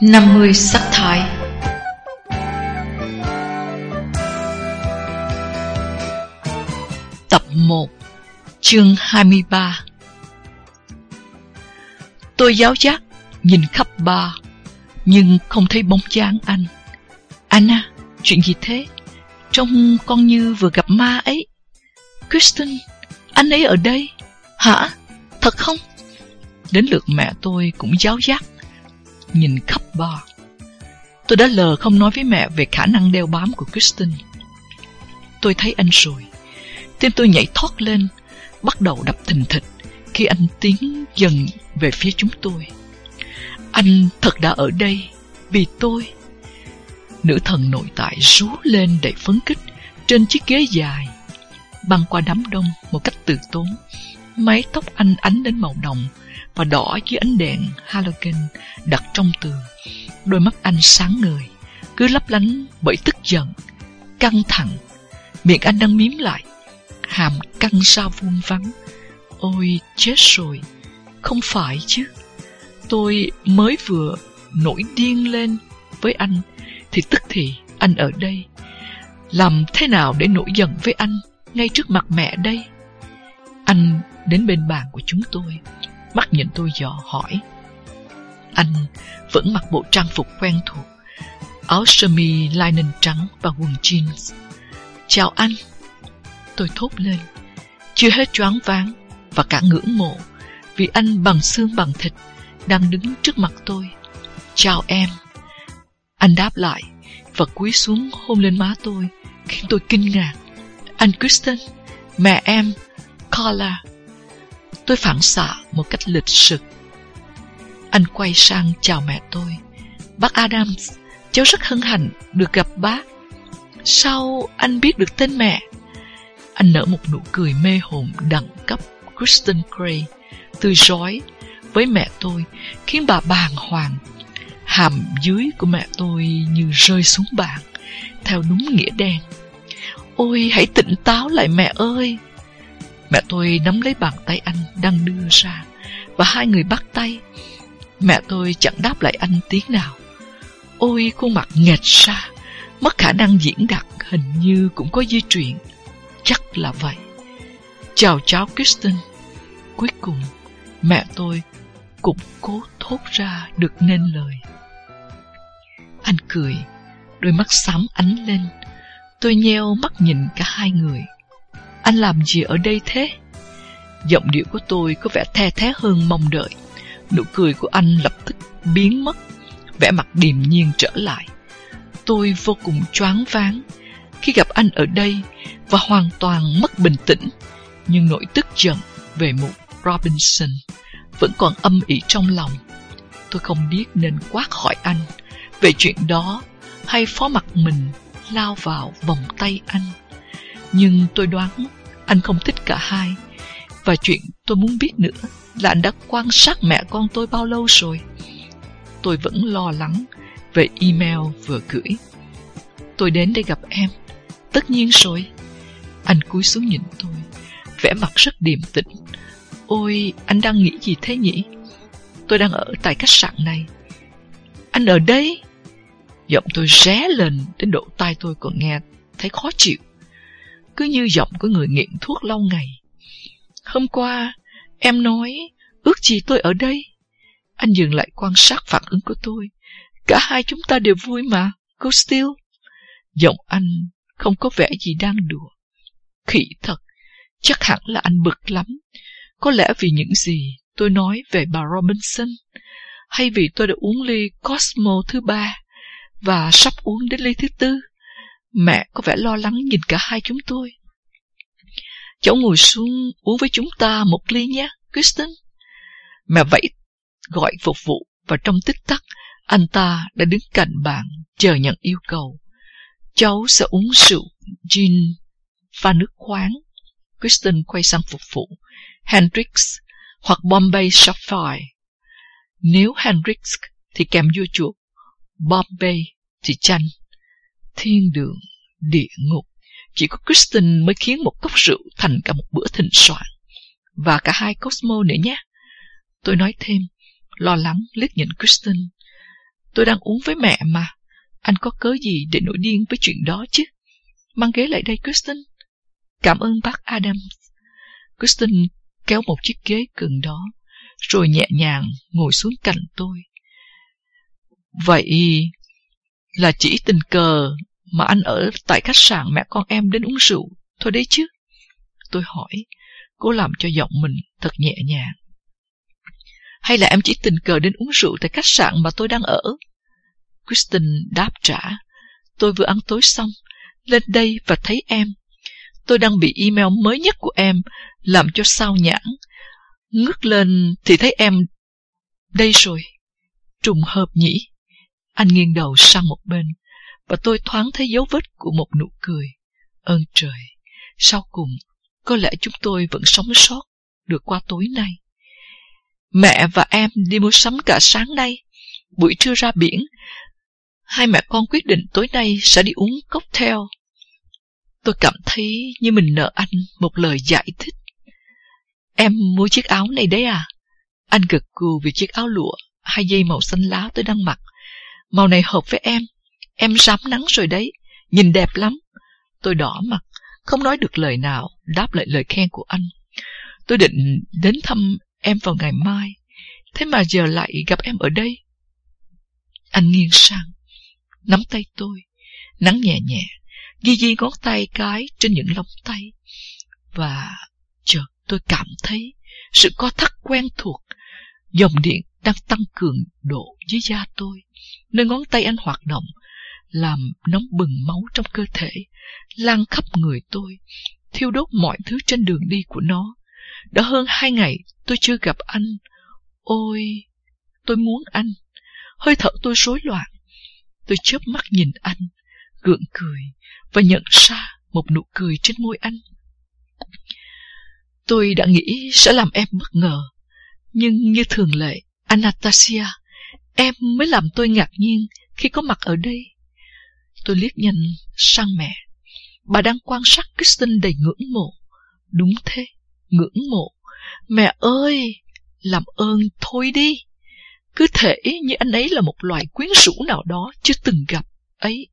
50 sắc thái Tập 1 Chương 23 Tôi giáo giác, Nhìn khắp ba Nhưng không thấy bóng dáng anh. Anna, Chuyện gì thế? Trông con như vừa gặp ma ấy. Kristen, Anh ấy ở đây? Hả? Thật không? Đến lượt mẹ tôi cũng giáo giác. Nhìn khắp ba. Tôi đã lờ không nói với mẹ về khả năng đeo bám của Kristen. Tôi thấy anh rồi. Tim tôi nhảy thoát lên, Bắt đầu đập thình thịch Khi anh tiến dần về phía chúng tôi. Anh thật đã ở đây Vì tôi. Nữ thần nội tại rú lên đầy phấn kích Trên chiếc ghế dài, Băng qua đám đông một cách từ tốn. Mái tóc anh ánh đến màu đồng và đỏ dưới ánh đèn halogen đặt trong tường. Đôi mắt anh sáng ngời, Cứ lấp lánh bởi tức giận, Căng thẳng. Miệng anh đang miếm lại, Hàm căng sao vuông vắng Ôi, chết rồi, Không phải chứ. Tôi mới vừa nổi điên lên với anh, Thì tức thì anh ở đây. Làm thế nào để nổi giận với anh Ngay trước mặt mẹ đây? Anh đến bên bàn của chúng tôi. Mắt nhìn tôi dò hỏi. Anh vẫn mặc bộ trang phục quen thuộc, Áo sơ mi linen trắng và quần jeans. Chào anh. Tôi thốt lên. Chưa hết choáng váng Và cả ngưỡng mộ Vì anh bằng xương bằng thịt Đang đứng trước mặt tôi. Chào em. Anh đáp lại Và cúi xuống hôn lên má tôi, Khiến tôi kinh ngạc. Anh Kristen, Mẹ em, Carla. Tôi phản xạ một cách lịch sự. Anh quay sang chào mẹ tôi. Bác Adams, Cháu rất hân hạnh được gặp bác. Sao anh biết được tên mẹ? Anh nở một nụ cười mê hồn đẳng cấp Kristen Gray Tươi rói với mẹ tôi, Khiến bà bàng hoàng. Hàm dưới của mẹ tôi như rơi xuống bàn, Theo đúng nghĩa đen. Ôi, hãy tỉnh táo lại mẹ ơi! Mẹ tôi nắm lấy bàn tay anh đang đưa ra, Và hai người bắt tay. Mẹ tôi chẳng đáp lại anh tiếng nào. Ôi, khuôn mặt nghẹt ra Mất khả năng diễn đạt Hình như cũng có di truyền Chắc là vậy. Chào cháu Kristen. Cuối cùng, Mẹ tôi cũng cố thốt ra được nên lời. Anh cười, Đôi mắt xám ánh lên. Tôi nheo mắt nhìn cả hai người. Anh làm gì ở đây thế Giọng điệu của tôi có vẻ the thé hơn mong đợi Nụ cười của anh lập tức biến mất vẻ mặt điềm nhiên trở lại. Tôi vô cùng choáng váng khi gặp anh ở đây và hoàn toàn mất bình tĩnh, nhưng nỗi tức giận về mụ Robinson vẫn còn âm ỉ trong lòng. Tôi không biết nên quát hỏi anh về chuyện đó hay phó mặt mình lao vào vòng tay anh. Nhưng tôi đoán anh không thích cả hai. Và chuyện tôi muốn biết nữa là anh đã quan sát mẹ con tôi bao lâu rồi tôi vẫn lo lắng về email vừa gửi. Tôi đến đây gặp em. Tất nhiên rồi. Anh cúi xuống nhìn tôi, vẻ mặt rất điềm tĩnh. Ôi, anh đang nghĩ gì thế nhỉ? Tôi đang ở tại khách sạn này. Anh ở đây? Giọng tôi ré lên đến độ tai tôi còn nghe thấy khó chịu. Cứ như giọng của người nghiện thuốc lâu ngày. Hôm qua, em nói, ước gì tôi ở đây? Anh dừng lại quan sát phản ứng của tôi. Cả hai chúng ta đều vui mà, cô Steele. Giọng anh không có vẻ gì đang đùa. Khỉ thật, chắc hẳn là anh bực lắm. Có lẽ vì những gì tôi nói về bà Robinson, hay vì tôi đã uống ly Cosmo thứ ba và sắp uống đến ly thứ tư. Mẹ có vẻ lo lắng nhìn cả hai chúng tôi. Cháu ngồi xuống uống với chúng ta một ly nhé, Kristen. Mẹ vẫy gọi phục vụ và trong tích tắc anh ta đã đứng cạnh bạn chờ nhận yêu cầu. Cháu sẽ uống rượu gin pha nước khoáng. Kristen quay sang phục vụ. Hendrix hoặc Bombay Sapphire. Nếu Hendrix thì kèm vua chuột, Bombay thì chanh. Thiên đường, địa ngục. Chỉ có Kristen mới khiến một cốc rượu thành cả một bữa thịnh soạn. Và cả hai Cosmo nữa nhé. Tôi nói thêm, lo lắng liếc nhìn Kristen. Tôi đang uống với mẹ mà. Anh có cớ gì để nổi điên với chuyện đó chứ? Mang ghế lại đây, Kristen. Cảm ơn bác Adams. Kristen kéo một chiếc ghế gần đó, rồi nhẹ nhàng ngồi xuống cạnh tôi. Vậy là chỉ tình cờ mà anh ở tại khách sạn mẹ con em đến uống rượu, thôi đấy chứ. Tôi hỏi, cố làm cho giọng mình thật nhẹ nhàng. Hay là em chỉ tình cờ đến uống rượu tại khách sạn mà tôi đang ở? Kristen đáp trả, tôi vừa ăn tối xong, lên đây và thấy em. Tôi đang bị email mới nhất của em làm cho sao nhãn. Ngước lên thì thấy em đây rồi. Trùng hợp nhỉ? Anh nghiêng đầu sang một bên, và tôi thoáng thấy dấu vết của một nụ cười. Ơn trời, sau cùng, có lẽ chúng tôi vẫn sống sót được qua tối nay. Mẹ và em đi mua sắm cả sáng nay. Buổi trưa ra biển, hai mẹ con quyết định tối nay sẽ đi uống cocktail. Tôi cảm thấy như mình nợ anh một lời giải thích. Em mua chiếc áo này đấy à? Anh gật gù vì chiếc áo lụa, hai dây màu xanh lá tôi đang mặc. Màu này hợp với em. Em rám nắng rồi đấy, nhìn đẹp lắm. Tôi đỏ mặt, không nói được lời nào, đáp lại lời khen của anh. Tôi định đến thăm em vào ngày mai, thế mà giờ lại gặp em ở đây. Anh nghiêng sang, nắm tay tôi, nắng nhẹ nhẹ, ghi ghi ngón tay cái trên những lông tay. Và chợt tôi cảm thấy sự co thắt quen thuộc, dòng điện đang tăng cường độ dưới da tôi, nơi ngón tay anh hoạt động, làm nóng bừng máu trong cơ thể, lan khắp người tôi, thiêu đốt mọi thứ trên đường đi của nó. Đã hơn hai ngày tôi chưa gặp anh. Ôi, tôi muốn anh. Hơi thở tôi rối loạn. Tôi chớp mắt nhìn anh, gượng cười và nhận ra một nụ cười trên môi anh. Tôi đã nghĩ sẽ làm em bất ngờ, nhưng như thường lệ, Anastasia, em mới làm tôi ngạc nhiên khi có mặt ở đây. Tôi liếc nhìn sang mẹ. Bà đang quan sát Kristen đầy ngưỡng mộ. Đúng thế, ngưỡng mộ. Mẹ ơi, làm ơn thôi đi. Cứ thể như anh ấy là một loài quyến rũ nào đó chưa từng gặp ấy.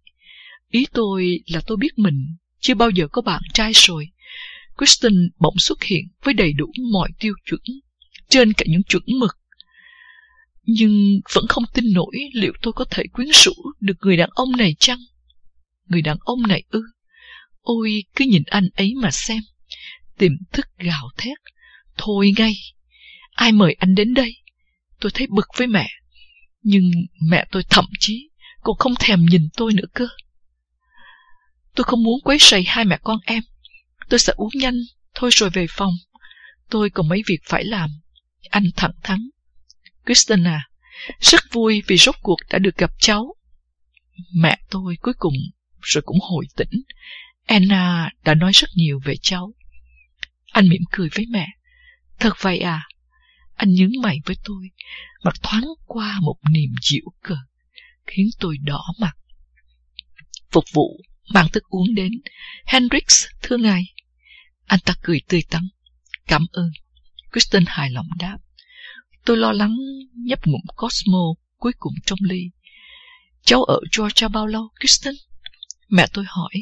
Ý tôi là tôi biết mình chưa bao giờ có bạn trai rồi. Kristen bỗng xuất hiện với đầy đủ mọi tiêu chuẩn, trên cả những chuẩn mực. Nhưng vẫn không tin nổi liệu tôi có thể quyến rũ được người đàn ông này chăng? Người đàn ông này ư? Ôi, cứ nhìn anh ấy mà xem. Tiềm thức gào thét. Thôi ngay, ai mời anh đến đây? Tôi thấy bực với mẹ. Nhưng mẹ tôi thậm chí còn không thèm nhìn tôi nữa cơ. Tôi không muốn quấy rầy hai mẹ con em. Tôi sẽ uống nhanh, thôi rồi về phòng. Tôi còn mấy việc phải làm. Anh thẳng thắn. Kristen à, rất vui vì rốt cuộc đã được gặp cháu. Mẹ tôi cuối cùng rồi cũng hồi tỉnh. Anna đã nói rất nhiều về cháu. Anh mỉm cười với mẹ. Thật vậy à? Anh nhướng mày với tôi, mặt thoáng qua một niềm dịu cợt, khiến tôi đỏ mặt. Phục vụ mang thức uống đến. Hendrix, thưa ngài. Anh ta cười tươi tắn. Cảm ơn. Kristen hài lòng đáp. Tôi lo lắng nhấp ngụm Cosmo cuối cùng trong ly. Cháu ở Georgia bao lâu, Kristen? Mẹ tôi hỏi.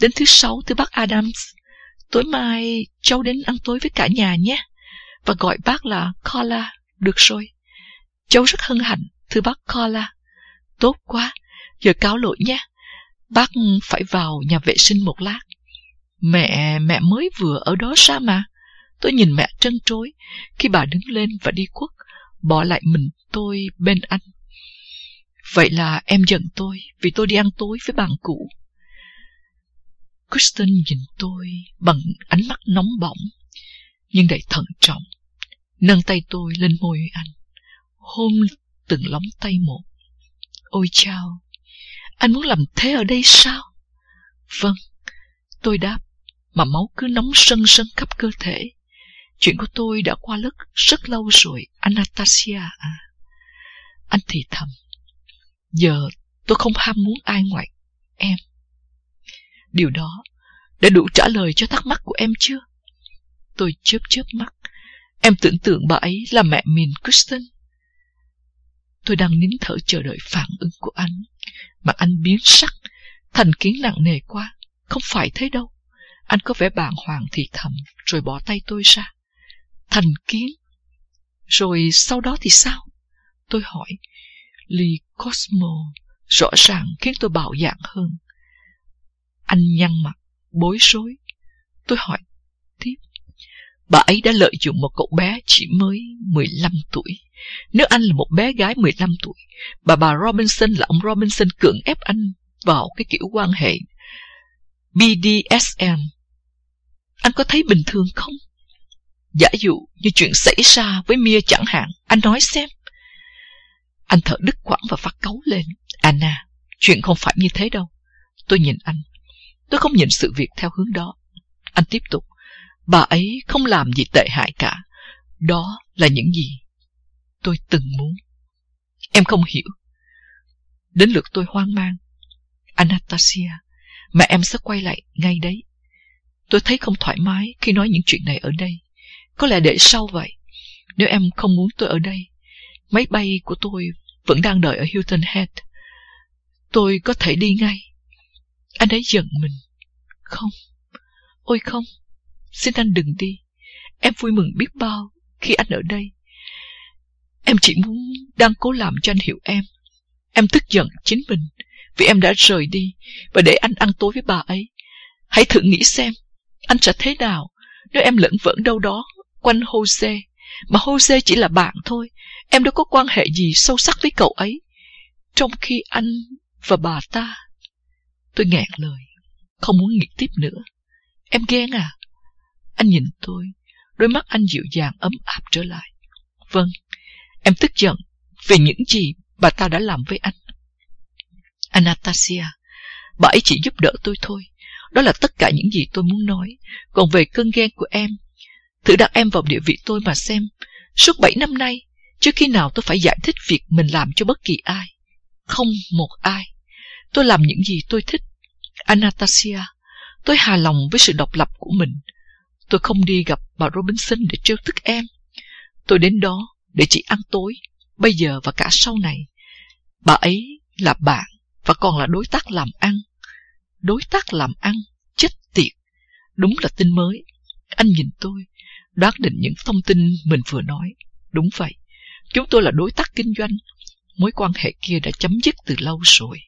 Đến thứ sáu, thưa bác Adams. Tối mai cháu đến ăn tối với cả nhà nhé. Và gọi bác là Carla. Được rồi. Cháu rất hân hạnh, thưa bác Carla. Tốt quá. Giờ cáo lỗi nhé. Bác phải vào nhà vệ sinh một lát. Mẹ, mẹ mới vừa ở đó sao mà? Tôi nhìn mẹ trân trối khi bà đứng lên và đi khuất, bỏ lại mình tôi bên anh. Vậy là em giận tôi vì tôi đi ăn tối với bạn cũ. Kristen nhìn tôi bằng ánh mắt nóng bỏng, nhưng đầy thận trọng, nâng tay tôi lên môi anh, hôn từng lóng tay một. Ôi chao, anh muốn làm thế ở đây sao? Vâng, tôi đáp, mà máu cứ nóng sân sân khắp cơ thể. Chuyện của tôi đã qua lất rất lâu rồi, Anastasia à. Anh thì thầm, giờ tôi không ham muốn ai ngoại em. Điều đó đã đủ trả lời cho thắc mắc của em chưa? Tôi chớp chớp mắt. Em tưởng tượng bà ấy là mẹ mình Kristen. Tôi đang nín thở chờ đợi phản ứng của anh. Mà anh biến sắc, thành kiến nặng nề quá. Không phải thế đâu. Anh có vẻ bàng hoàng thì thầm, rồi bỏ tay tôi ra. Thành kiến. Rồi sau đó thì sao? Tôi hỏi ly Cosmo rõ ràng khiến tôi bạo dạn hơn. Anh nhăn mặt, bối rối. Tôi hỏi tiếp. Bà ấy đã lợi dụng một cậu bé chỉ mới 15 tuổi. Nếu anh là một bé gái 15 tuổi, bà bà Robinson là ông Robinson cưỡng ép anh vào cái kiểu quan hệ BDSM. Anh có thấy bình thường không? Giả dụ như chuyện xảy ra với Mia chẳng hạn, anh nói xem. Anh thở đứt quãng và phát cấu lên. Anna, chuyện không phải như thế đâu. Tôi nhìn anh. Tôi không nhìn sự việc theo hướng đó. Anh tiếp tục. Bà ấy không làm gì tệ hại cả. Đó là những gì tôi từng muốn. Em không hiểu. Đến lượt tôi hoang mang. Anastasia, mẹ em sẽ quay lại ngay đấy. Tôi thấy không thoải mái khi nói những chuyện này ở đây. Có lẽ để sau vậy. Nếu em không muốn tôi ở đây, máy bay của tôi vẫn đang đợi ở Hilton Head. Tôi có thể đi ngay. Anh ấy giận mình. Không. Ôi không. Xin anh đừng đi. Em vui mừng biết bao khi anh ở đây. Em chỉ muốn đang cố làm cho anh hiểu em. Em tức giận chính mình vì em đã rời đi và để anh ăn tối với bà ấy. Hãy thử nghĩ xem, anh sẽ thế nào nếu em lẫn vẫn đâu đó quanh Jose, mà Jose chỉ là bạn thôi. Em đã có quan hệ gì sâu sắc với cậu ấy. Trong khi anh và bà ta... Tôi ngẹn lời, không muốn nghĩ tiếp nữa. Em ghen à? Anh nhìn tôi, đôi mắt anh dịu dàng ấm áp trở lại. Vâng, em tức giận vì những gì bà ta đã làm với anh. Anastasia, bà ấy chỉ giúp đỡ tôi thôi. Đó là tất cả những gì tôi muốn nói. Còn về cơn ghen của em, thử đặt em vào địa vị tôi mà xem. Suốt bảy năm nay, chưa khi nào tôi phải giải thích việc mình làm cho bất kỳ ai. Không một ai. Tôi làm những gì tôi thích. Anastasia, tôi hài lòng với sự độc lập của mình. Tôi không đi gặp bà Robinson để trêu tức em. Tôi đến đó để chỉ ăn tối, bây giờ và cả sau này. Bà ấy là bạn và còn là đối tác làm ăn. Đối tác làm ăn, chết tiệt. Đúng là tin mới. Anh nhìn tôi, đoán định những thông tin mình vừa nói. Đúng vậy, chúng tôi là đối tác kinh doanh. Mối quan hệ kia đã chấm dứt từ lâu rồi.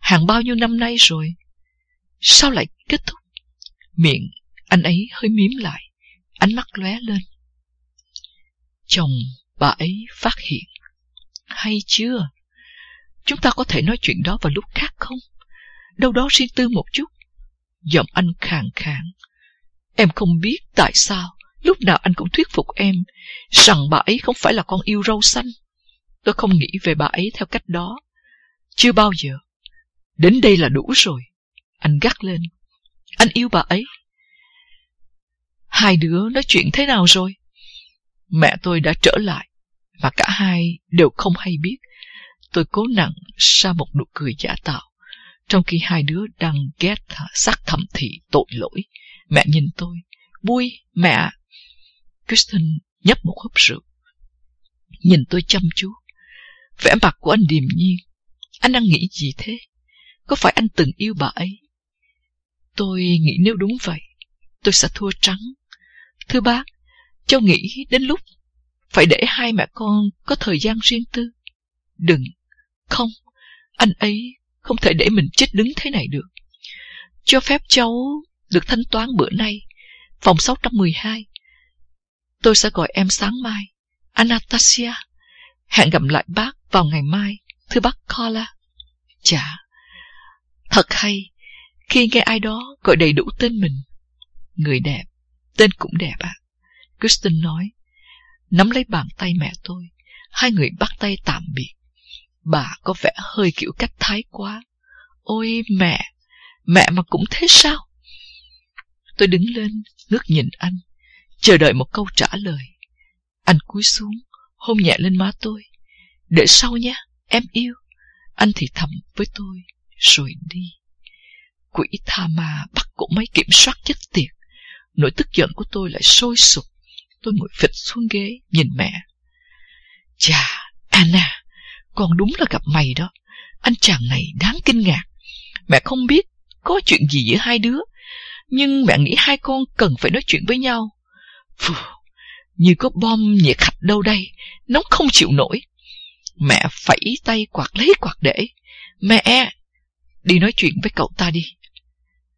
Hàng bao nhiêu năm nay rồi. Sao lại kết thúc? Miệng anh ấy hơi miếm lại, ánh mắt lóe lên. Chồng bà ấy phát hiện. Hay chưa? Chúng ta có thể nói chuyện đó vào lúc khác không? Đâu đó riêng tư một chút. Giọng anh khàn khàn. Em không biết tại sao lúc nào anh cũng thuyết phục em rằng bà ấy không phải là con yêu râu xanh. Tôi không nghĩ về bà ấy theo cách đó. Chưa bao giờ. Đến đây là đủ rồi. Anh gắt lên. Anh yêu bà ấy. Hai đứa nói chuyện thế nào rồi? Mẹ tôi đã trở lại, và cả hai đều không hay biết. Tôi cố nặng ra một nụ cười giả tạo, trong khi hai đứa đang ghét sắc thầm thị tội lỗi. Mẹ nhìn tôi, Bui, mẹ. Kristen nhấp một hớp rượu. Nhìn tôi chăm chú. Vẻ mặt của anh điềm nhiên. Anh đang nghĩ gì thế? Có phải anh từng yêu bà ấy? Tôi nghĩ nếu đúng vậy, tôi sẽ thua trắng. Thưa bác, cháu nghĩ đến lúc phải để hai mẹ con có thời gian riêng tư. Đừng, không, anh ấy không thể để mình chết đứng thế này được. Cho phép cháu được thanh toán bữa nay, phòng 612. Tôi sẽ gọi em sáng mai. Anastasia, hẹn gặp lại bác vào ngày mai, thưa bác Carla. Chà, thật hay khi nghe ai đó gọi đầy đủ tên mình. Người đẹp, tên cũng đẹp ạ. À. Kristen nói, nắm lấy bàn tay mẹ tôi, hai người bắt tay tạm biệt. Bà có vẻ hơi kiểu cách thái quá. Ôi mẹ, mẹ mà cũng thế sao? Tôi đứng lên, ngước nhìn anh, chờ đợi một câu trả lời. Anh cúi xuống, hôn nhẹ lên má tôi. Để sau nhé, em yêu. Anh thì thầm với tôi, rồi đi. Quỷ tha ma bắt cổ máy kiểm soát chết tiệt. Nỗi tức giận của tôi lại sôi sục. Tôi ngồi phịch xuống ghế, nhìn mẹ. Chà, Anna, Con đúng là gặp mày đó. Anh chàng này đáng kinh ngạc. Mẹ không biết có chuyện gì giữa hai đứa, nhưng mẹ nghĩ hai con cần phải nói chuyện với nhau. Phù, như có bom nhiệt hạch đâu đây, nóng không chịu nổi. Mẹ phẩy tay quạt lấy quạt để. Mẹ, đi nói chuyện với cậu ta đi.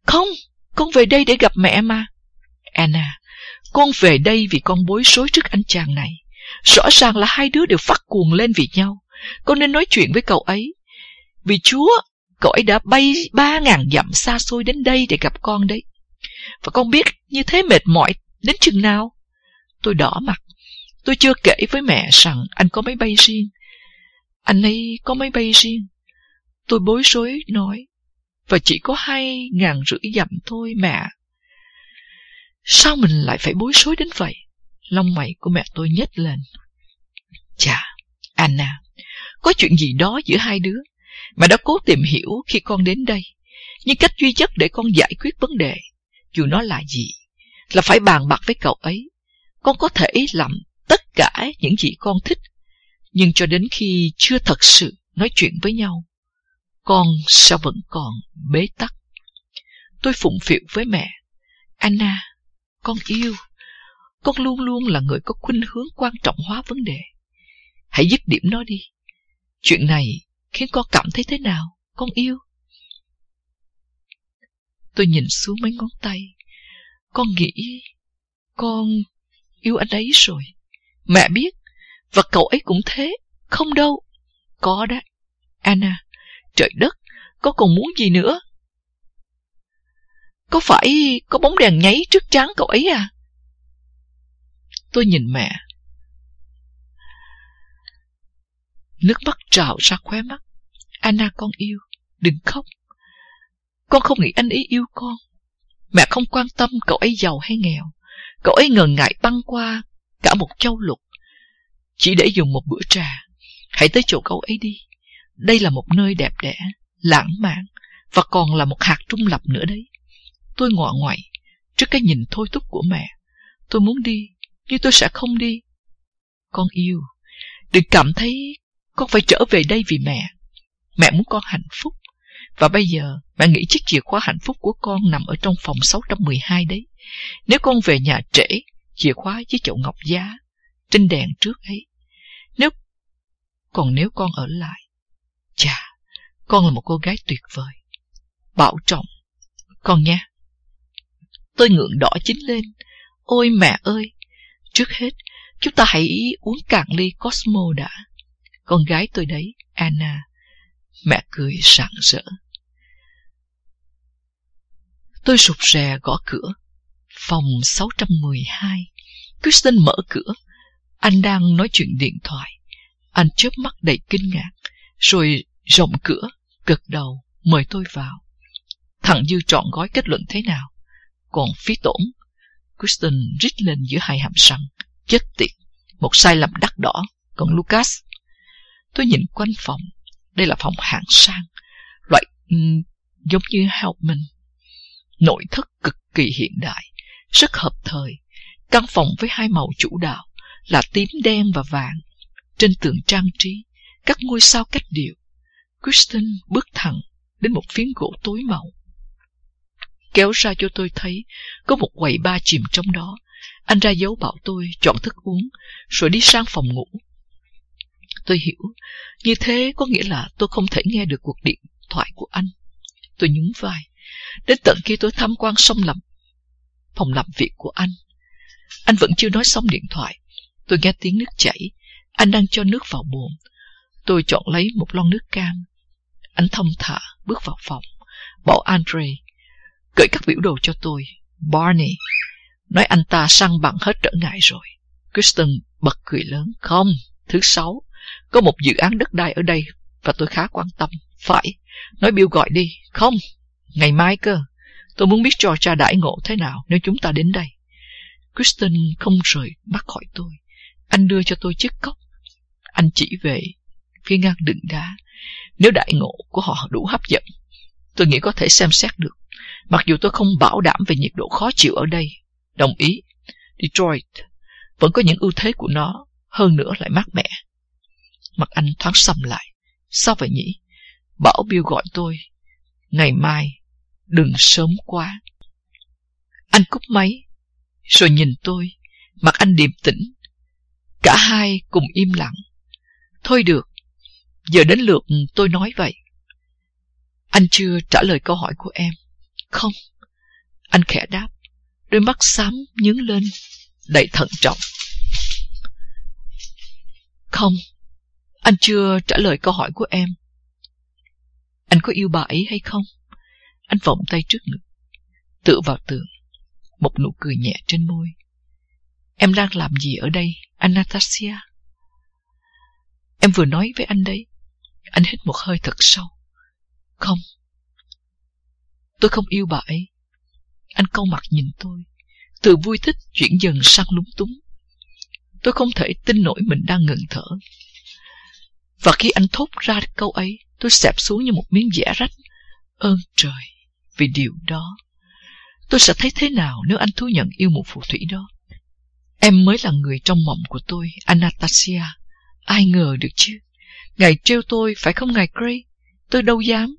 Không, con về đây để gặp mẹ mà. Anna, con về đây vì con bối rối trước anh chàng này. Rõ ràng là hai đứa đều phát cuồng lên vì nhau. Con nên nói chuyện với cậu ấy. Vì Chúa, cậu ấy đã bay ba ngàn dặm xa xôi đến đây để gặp con đấy. Và con biết như thế mệt mỏi đến chừng nào. Tôi đỏ mặt. Tôi chưa kể với mẹ rằng anh có máy bay riêng. Anh ấy có máy bay riêng. Tôi bối rối nói. Và chỉ có hai ngàn rưỡi dặm thôi mẹ. Sao mình lại phải bối rối đến vậy? Lông mày của mẹ tôi nhếch lên. Chà, Anna, có chuyện gì đó giữa hai đứa. Mẹ đã cố tìm hiểu khi con đến đây. Nhưng cách duy nhất để con giải quyết vấn đề, dù nó là gì, là phải bàn bạc với cậu ấy. Con có thể làm tất cả những gì con thích, nhưng cho đến khi chưa thật sự nói chuyện với nhau, con sẽ vẫn còn bế tắc. Tôi phụng phịu với mẹ. Anna, con yêu. Con luôn luôn là người có khuynh hướng quan trọng hóa vấn đề. Hãy dứt điểm nó đi. Chuyện này khiến con cảm thấy thế nào, con yêu? Tôi nhìn xuống mấy ngón tay. Con nghĩ con yêu anh ấy rồi. Mẹ biết, và cậu ấy cũng thế. Không đâu. Có đó. Anna, trời đất, có còn muốn gì nữa? Có phải có bóng đèn nháy trước trán cậu ấy à? Tôi nhìn mẹ. Nước mắt trào ra khóe mắt. Anna con yêu, đừng khóc. Con không nghĩ anh ấy yêu con. Mẹ không quan tâm cậu ấy giàu hay nghèo. Cậu ấy ngần ngại băng qua cả một châu lục. Chỉ để dùng một bữa trà. Hãy tới chỗ cậu ấy đi. Đây là một nơi đẹp đẽ, lãng mạn và còn là một hạt trung lập nữa đấy. Tôi ngọ ngoại trước cái nhìn thôi thúc của mẹ. Tôi muốn đi, nhưng tôi sẽ không đi. Con yêu, đừng cảm thấy con phải trở về đây vì mẹ. Mẹ muốn con hạnh phúc. Và bây giờ, mẹ nghĩ chiếc chìa khóa hạnh phúc của con nằm ở trong phòng 612 đấy. Nếu con về nhà trễ, chìa khóa với chậu ngọc giá, trên đèn trước ấy. Nếu Còn nếu con ở lại, chà, con là một cô gái tuyệt vời. Bảo trọng, con nha. Tôi ngượng đỏ chính lên. Ôi mẹ ơi! Trước hết, chúng ta hãy uống cạn ly Cosmo đã. Con gái tôi đấy, Anna. Mẹ cười sảng rỡ. Tôi sụp rè gõ cửa. Phòng 612. Kristen mở cửa. Anh đang nói chuyện điện thoại. Anh chớp mắt đầy kinh ngạc, rồi rộng cửa, gật đầu, mời tôi vào. Thằng Dư trọn gói kết luận thế nào? Còn phí tổn, Kristen rít lên giữa hai hàm răng. Chết tiệt, một sai lầm đắt đỏ. Còn Lucas, tôi nhìn quanh phòng. Đây là phòng hạng sang, loại um, giống như Helpman. Nội thất cực kỳ hiện đại, rất hợp thời. Căn phòng với hai màu chủ đạo là tím đen và vàng. Trên tường trang trí, các ngôi sao cách điệu. Kristen bước thẳng đến một phiến gỗ tối màu kéo ra cho tôi thấy có một quầy ba chìm trong đó. Anh ra dấu bảo tôi chọn thức uống, rồi đi sang phòng ngủ. Tôi hiểu, như thế có nghĩa là tôi không thể nghe được cuộc điện thoại của anh. Tôi nhún vai. Đến tận khi tôi tham quan xong làm phòng làm việc của anh. Anh vẫn chưa nói xong điện thoại. Tôi nghe tiếng nước chảy. Anh đang cho nước vào bồn. Tôi chọn lấy một lon nước cam. Anh thông thả bước vào phòng. Bảo Andre cởi các biểu đồ cho tôi. Barney nói anh ta săn bằng hết trở ngại rồi. Kristen bật cười lớn. Không, thứ sáu, có một dự án đất đai ở đây và tôi khá quan tâm. Phải, nói Bill gọi đi. Không, ngày mai cơ. Tôi muốn biết cho cha đãi ngộ thế nào nếu chúng ta đến đây. Kristen không rời mắt khỏi tôi. Anh đưa cho tôi chiếc cốc. Anh chỉ về phía ngang đựng đá. Nếu đại ngộ của họ đủ hấp dẫn, tôi nghĩ có thể xem xét được. Mặc dù tôi không bảo đảm về nhiệt độ khó chịu ở đây. Đồng ý, Detroit vẫn có những ưu thế của nó, hơn nữa lại mát mẻ. Mặt anh thoáng sầm lại. Sao vậy nhỉ? Bảo Bill gọi tôi. Ngày mai, đừng sớm quá. Anh cúp máy, rồi nhìn tôi, mặt anh điềm tĩnh. Cả hai cùng im lặng. Thôi được, giờ đến lượt tôi nói vậy. Anh chưa trả lời câu hỏi của em. Không. Anh khẽ đáp, đôi mắt xám nhướng lên, đầy thận trọng. Không, anh chưa trả lời câu hỏi của em. Anh có yêu bà ấy hay không? Anh vòng tay trước ngực, tựa vào tường, một nụ cười nhẹ trên môi. Em đang làm gì ở đây, Anastasia? Em vừa nói với anh đấy. Anh hít một hơi thật sâu. Không. Tôi không yêu bà ấy. Anh câu mặt nhìn tôi. Từ vui thích chuyển dần sang lúng túng. Tôi không thể tin nổi mình đang ngừng thở. Và khi anh thốt ra câu ấy, tôi xẹp xuống như một miếng dẻ rách. Ơn trời, vì điều đó. Tôi sẽ thấy thế nào nếu anh thú nhận yêu một phù thủy đó? Em mới là người trong mộng của tôi, Anastasia. Ai ngờ được chứ? Ngài trêu tôi, phải không ngài Gray? Tôi đâu dám.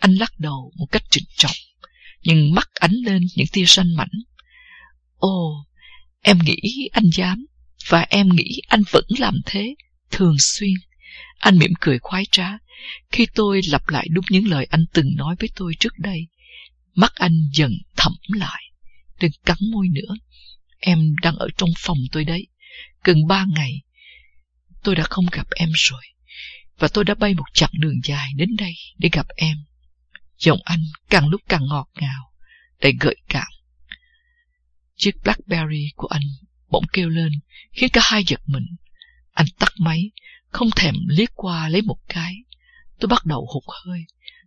Anh lắc đầu một cách trịnh trọng, nhưng mắt ánh lên những tia xanh mảnh. Ồ, em nghĩ anh dám, và em nghĩ anh vẫn làm thế, thường xuyên. Anh mỉm cười khoái trá, khi tôi lặp lại đúng những lời anh từng nói với tôi trước đây. Mắt anh dần thẩm lại. Đừng cắn môi nữa. Em đang ở trong phòng tôi đấy. Gần ba ngày, tôi đã không gặp em rồi. Và tôi đã bay một chặng đường dài đến đây để gặp em. Giọng anh càng lúc càng ngọt ngào, đầy gợi cảm. Chiếc Blackberry của anh bỗng kêu lên, khiến cả hai giật mình. Anh tắt máy, không thèm liếc qua lấy một cái. Tôi bắt đầu hụt hơi.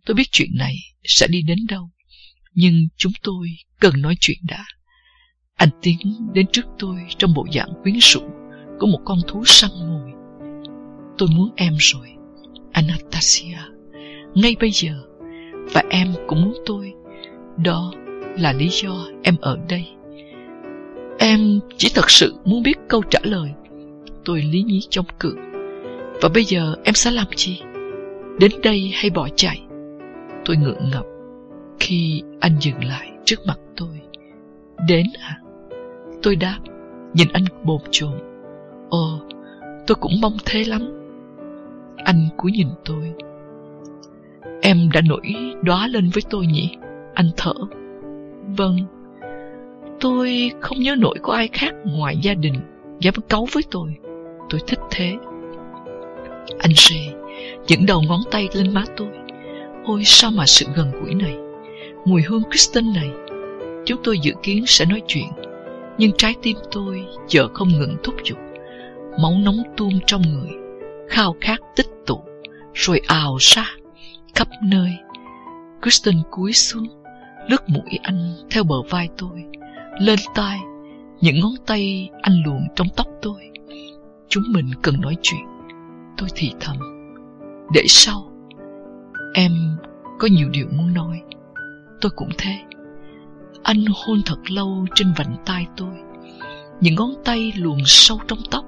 Tôi biết chuyện này sẽ đi đến đâu. Nhưng chúng tôi cần nói chuyện đã. Anh tiến đến trước tôi trong bộ dạng quyến rũ của một con thú săn mồi. Tôi muốn em rồi, Anastasia, ngay bây giờ. Và em cũng muốn tôi. Đó là lý do em ở đây. Em chỉ thật sự muốn biết câu trả lời. Tôi lý nhí trong cự. Và bây giờ em sẽ làm gì? Đến đây hay bỏ chạy? Tôi ngượng ngập khi anh dừng lại trước mặt tôi. Đến à? Tôi đáp, nhìn anh bồn chồn. Ồ, tôi cũng mong thế lắm. Anh cúi nhìn tôi. Em đã nổi đóa lên với tôi nhỉ? Anh thở. Vâng. Tôi không nhớ nổi có ai khác ngoài gia đình dám cấu với tôi. Tôi thích thế. Anh Rê dẫn đầu ngón tay lên má tôi. Ôi sao mà sự gần gũi này, mùi hương Kristen này. Chúng tôi dự kiến sẽ nói chuyện, nhưng trái tim tôi giờ không ngừng thúc giục. Máu nóng tuôn trong người, khao khát tích tụ, rồi ào ra khắp nơi. Kristen cúi xuống, lướt mũi anh theo bờ vai tôi, lên tai, những ngón tay anh luồn trong tóc tôi. Chúng mình cần nói chuyện. Tôi thì thầm. Để sau, em có nhiều điều muốn nói. Tôi cũng thế. Anh hôn thật lâu trên vành tay tôi. Những ngón tay luồn sâu trong tóc.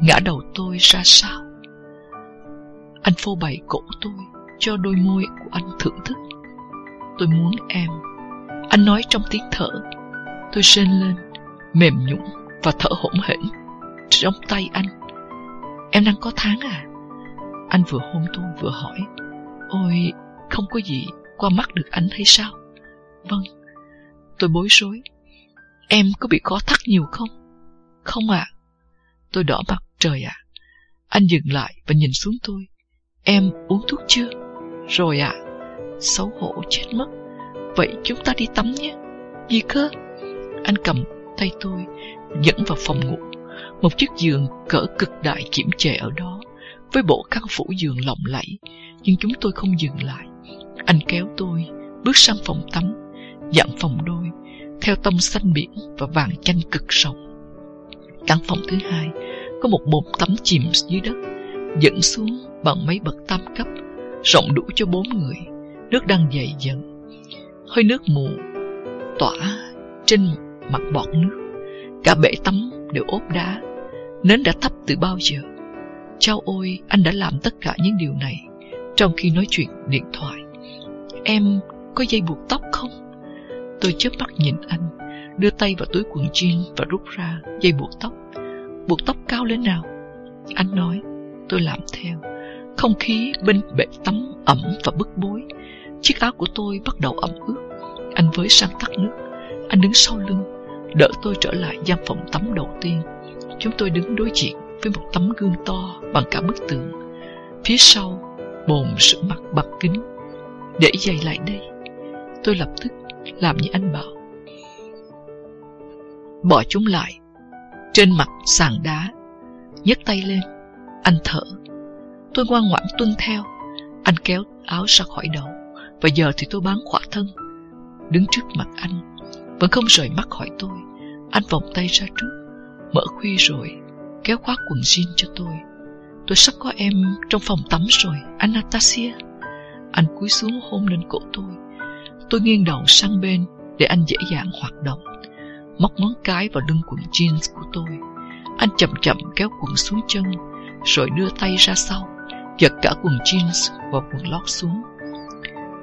Ngã đầu tôi ra sao? Anh phô bày cổ tôi cho đôi môi của anh thưởng thức. Tôi muốn em. Anh nói trong tiếng thở. Tôi rên lên, mềm nhũn và thở hổn hển trong tay anh. Em đang có tháng à? Anh vừa hôn tôi vừa hỏi. Ôi, không có gì qua mắt được anh hay sao? Vâng. Tôi bối rối. Em có bị khó thắt nhiều không? Không ạ. Tôi đỏ mặt trời ạ. Anh dừng lại và nhìn xuống tôi. Em uống thuốc chưa? Rồi ạ. Xấu hổ chết mất. Vậy chúng ta đi tắm nhé. Gì cơ? Anh cầm tay tôi dẫn vào phòng ngủ. Một chiếc giường cỡ cực đại kiểm trệ ở đó, với bộ khăn phủ giường lộng lẫy, nhưng chúng tôi không dừng lại. Anh kéo tôi bước sang phòng tắm, Dặm phòng đôi, theo tông xanh biển và vàng chanh cực rộng. Căn phòng thứ hai có một bồn tắm chìm dưới đất, dẫn xuống bằng mấy bậc tam cấp, rộng đủ cho bốn người. Nước đang dày dần, hơi nước mù tỏa trên mặt bọt nước. Cả bể tắm đều ốp đá, nến đã thấp từ bao giờ. Chao ôi, anh đã làm tất cả những điều này trong khi nói chuyện điện thoại. Em có dây buộc tóc không? Tôi chớp mắt nhìn anh, đưa tay vào túi quần jean và rút ra dây buộc tóc. Buộc tóc cao lên nào. Anh nói, tôi làm theo. Không khí bên bể tắm ẩm và bức bối. Chiếc áo của tôi bắt đầu ẩm ướt. Anh với sang tắt nước. Anh đứng sau lưng, đỡ tôi trở lại gian phòng tắm đầu tiên. Chúng tôi đứng đối diện với một tấm gương to bằng cả bức tường. Phía sau, bồn sự mặt bằng kính. Để giày lại đây. Tôi lập tức làm như anh bảo. Bỏ chúng lại. Trên mặt sàn đá. nhấc tay lên. Anh thở. Tôi ngoan ngoãn tuân theo. Anh kéo áo ra khỏi đầu. Và giờ thì tôi bán khỏa thân. Đứng trước mặt anh. Vẫn không rời mắt khỏi tôi. Anh vòng tay ra trước. Mở khuy rồi kéo khóa quần jean cho tôi. Tôi sắp có em trong phòng tắm rồi, Anastasia. Anh cúi xuống hôn lên cổ tôi. Tôi nghiêng đầu sang bên để anh dễ dàng hoạt động. Móc ngón cái vào lưng quần jeans của tôi. Anh chậm chậm kéo quần xuống chân, rồi đưa tay ra sau, giật cả quần jeans và quần lót xuống.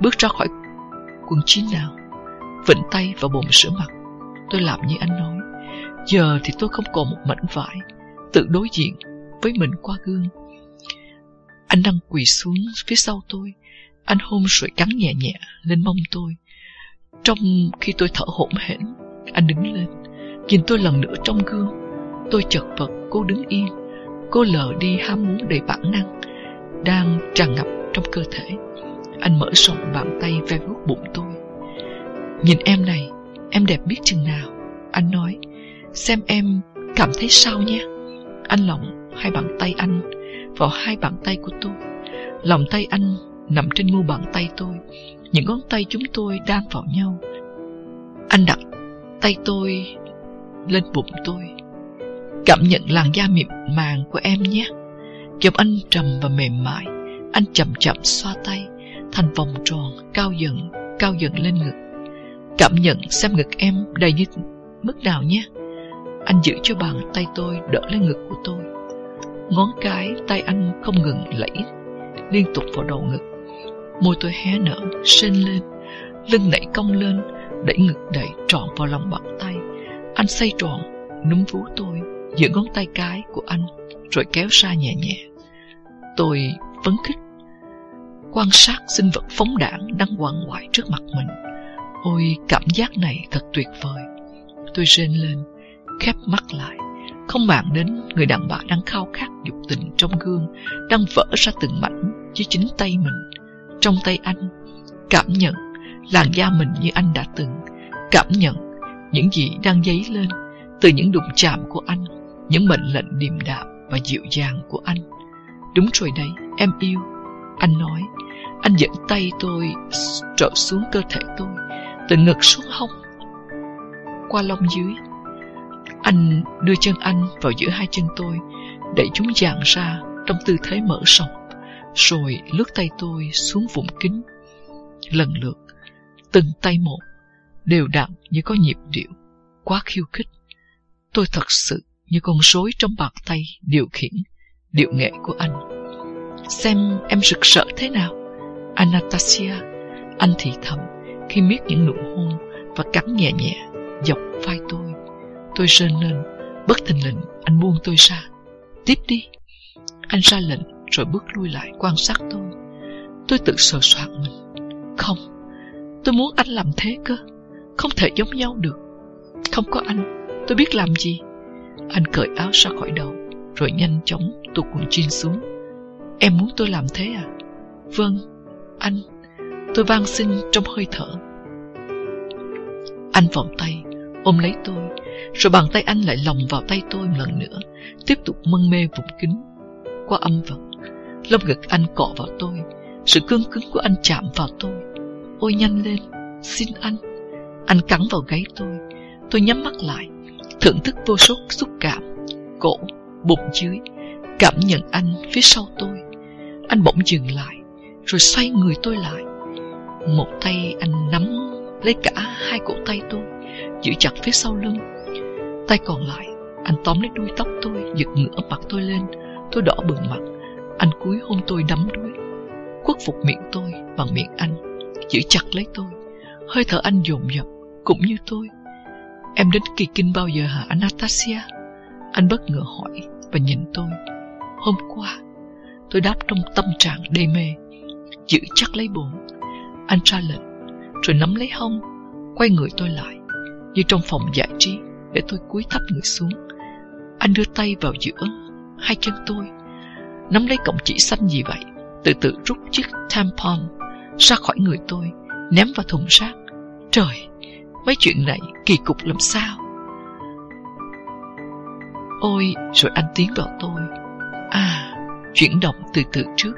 Bước ra khỏi quần jeans nào, vịnh tay vào bồn sữa mặt. Tôi làm như anh nói. Giờ thì tôi không còn một mảnh vải tự đối diện với mình qua gương. Anh đang quỳ xuống phía sau tôi. Anh hôn sụi cắn nhẹ nhẹ lên mông tôi. Trong khi tôi thở hổn hển, anh đứng lên, nhìn tôi lần nữa trong gương. Tôi chật vật, cô đứng yên, cô lờ đi ham muốn đầy bản năng, đang tràn ngập trong cơ thể. Anh mở rộng bàn tay ve vuốt bụng tôi. Nhìn em này, em đẹp biết chừng nào. Anh nói, xem em cảm thấy sao nhé. Anh lỏng hai bàn tay anh vào hai bàn tay của tôi. Lòng tay anh nằm trên mu bàn tay tôi. Những ngón tay chúng tôi đang vào nhau. Anh đặt tay tôi lên bụng tôi. Cảm nhận làn da mịn màng của em nhé. Giọng anh trầm và mềm mại. Anh chậm chậm xoa tay thành vòng tròn cao dần, cao dần lên ngực. Cảm nhận xem ngực em đầy như mức nào nhé. Anh giữ cho bàn tay tôi đỡ lên ngực của tôi Ngón cái tay anh không ngừng lẫy Liên tục vào đầu ngực Môi tôi hé nở, sên lên. Lưng nảy cong lên Đẩy ngực đẩy trọn vào lòng bàn tay. Anh xây tròn, núm vú tôi Giữa ngón tay cái của anh Rồi kéo ra nhẹ nhẹ. Tôi phấn khích. Quan sát sinh vật phóng đảng Đang quằn quại trước mặt mình. Ôi cảm giác này thật tuyệt vời. Tôi rên lên khép mắt lại. Không màng đến người đàn bà đang khao khát dục tình trong gương Đang vỡ ra từng mảnh với chính tay mình. Trong tay anh Cảm nhận làn da mình như anh đã từng Cảm nhận những gì đang dấy lên Từ những đụng chạm của anh Những mệnh lệnh điềm đạm và dịu dàng của anh. Đúng rồi đấy, em yêu. Anh nói Anh dẫn tay tôi trở xuống cơ thể tôi Từ ngực xuống hông Qua lông dưới. Anh đưa chân anh vào giữa hai chân tôi, đẩy chúng dàn ra trong tư thế mở rộng, rồi lướt tay tôi xuống vùng kính. Lần lượt, từng tay một, đều đặn như có nhịp điệu, quá khiêu khích. Tôi thật sự như con rối trong bàn tay điều khiển điệu nghệ của anh. Xem em rực rỡ thế nào, Anastasia, anh thì thầm khi miết những nụ hôn và cắn nhẹ nhẹ dọc vai tôi. Tôi rên lên Bất thình lình anh buông tôi ra Tiếp đi Anh ra lệnh rồi bước lui lại quan sát tôi. Tôi tự sờ soạn mình. Không, Tôi muốn anh làm thế cơ. Không thể giống nhau được. Không có anh, Tôi biết làm gì. Anh cởi áo ra khỏi đầu, Rồi nhanh chóng tụt quần jean xuống. Em muốn tôi làm thế à? Vâng Anh. Tôi van xin trong hơi thở. Anh vòng tay, Ôm lấy tôi, rồi bàn tay anh lại lồng vào tay tôi một lần nữa, Tiếp tục mân mê vùng kính Qua âm vật. Lông ngực anh cọ vào tôi. Sự cương cứng của anh chạm vào tôi. Ôi nhanh lên Xin anh. Anh cắn vào gáy tôi. Tôi nhắm mắt lại. Thưởng thức vô số xúc cảm. Cổ, bụng dưới. Cảm nhận anh phía sau tôi. Anh bỗng dừng lại Rồi xoay người tôi lại. Một tay anh nắm lấy cả hai cổ tay tôi Giữ chặt phía sau lưng. Tay còn lại Anh tóm lấy đuôi tóc tôi Giật ngửa mặt tôi lên. Tôi đỏ bừng mặt. Anh cúi hôn tôi đắm đuối. Khuất phục miệng tôi bằng miệng anh, Giữ chặt lấy tôi. Hơi thở anh dồn dập, Cũng như tôi. Em đến kỳ kinh bao giờ hả, Anastasia? Anh bất ngờ hỏi Và nhìn tôi. Hôm qua, Tôi đáp trong tâm trạng đê mê. Giữ chắc lấy bụng. Anh ra lệnh, Rồi nắm lấy hông, Quay người tôi lại, Như trong phòng giải trí, Để tôi cúi thấp người xuống. Anh đưa tay vào giữa Hai chân tôi Nắm lấy cọng chỉ xanh gì vậy? Từ từ rút chiếc tampon Ra khỏi người tôi, Ném vào thùng rác. Trời, Mấy chuyện này kỳ cục làm sao? Ôi, Rồi anh tiến vào tôi. À Chuyển động từ từ trước,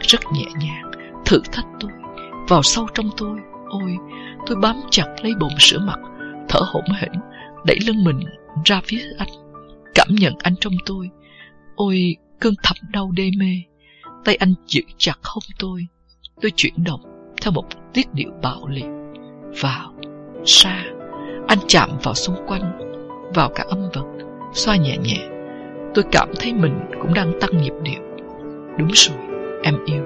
Rất nhẹ nhàng, Thử thách tôi. Vào sâu trong tôi, Ôi, Tôi bám chặt lấy bồn sữa mặt, Thở hổn hển, Đẩy lưng mình ra phía anh. Cảm nhận anh trong tôi. Ôi cơn thầm đau đê mê. Tay anh giữ chặt hông tôi. Tôi chuyển động Theo một tiết điệu bạo liệt. Vào xa, Anh chạm vào xung quanh Vào cả âm vật Xoa nhẹ nhẹ. Tôi cảm thấy mình cũng đang tăng nhịp điệu. Đúng rồi Em yêu.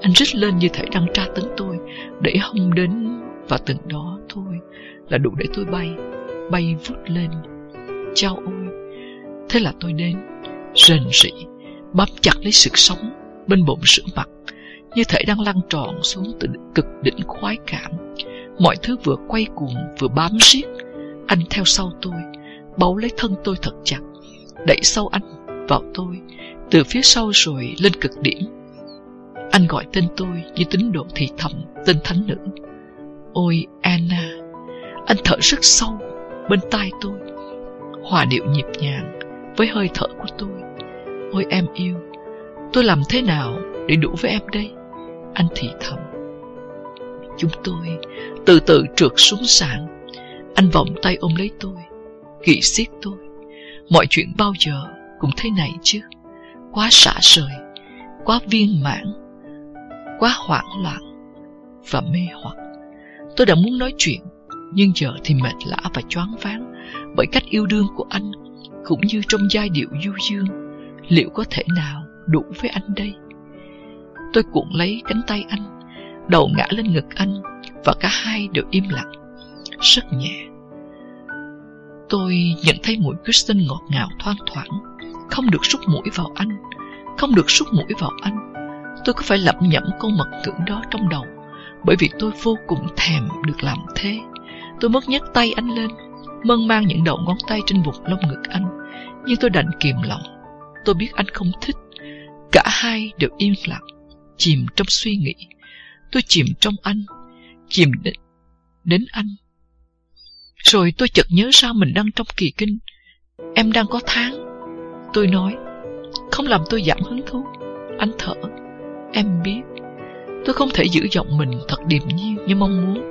Anh rít lên như thể đang tra tấn tôi Để hông đến Và từng đó thôi Là đủ để tôi bay Bay vút lên. Chao ôi Thế là tôi đến Rền rỉ Bám chặt lấy sự sống Bên bụng sữa mặt Như thể đang lăn tròn xuống từ cực đỉnh khoái cảm. Mọi thứ vừa quay cuồng, vừa bám riết Anh theo sau tôi, Bấu lấy thân tôi thật chặt, Đẩy sâu anh vào tôi, Từ phía sau rồi lên cực điểm. Anh gọi tên tôi như tín đồ thì thầm, Tên thánh nữ. Ôi, Anna, Anh thở rất sâu bên tai tôi. Hòa điệu nhịp nhàng Với hơi thở của tôi. Ôi, em yêu, Tôi làm thế nào để đủ với em đây? Anh thì thầm. Chúng tôi từ từ trượt xuống sàn. Anh vòng tay ôm lấy tôi kỵ xiết tôi. Mọi chuyện bao giờ cũng thế này chứ. Quá xả rời, Quá viên mãn, Quá hoảng loạn Và mê hoặc. Tôi đã muốn nói chuyện, Nhưng giờ thì mệt lã và choáng váng Bởi cách yêu đương của anh Cũng như trong giai điệu du dương. Liệu có thể nào đủ với anh đây? Tôi cuộn lấy cánh tay anh, Đầu ngã lên ngực anh Và cả hai đều im lặng. Rất nhẹ. Tôi nhận thấy mũi Kristen ngọt ngào thoang thoảng, Không được rút mũi vào anh, Không được rút mũi vào anh. Tôi có phải lẩm nhẩm câu mật tưởng đó trong đầu, Bởi vì tôi vô cùng thèm được làm thế. Tôi mất nhấc tay anh lên, Mơn mang những đầu ngón tay trên vùng lông ngực anh, Nhưng tôi đành kiềm lòng. Tôi biết anh không thích. Cả hai đều im lặng Chìm trong suy nghĩ. Tôi chìm trong anh Chìm đến, đến anh. Rồi tôi chợt nhớ ra mình đang trong kỳ kinh. Em đang có tháng. Tôi nói Không làm tôi giảm hứng thú. Anh thở. Em biết. Tôi không thể giữ giọng mình thật điềm nhiên như mong muốn.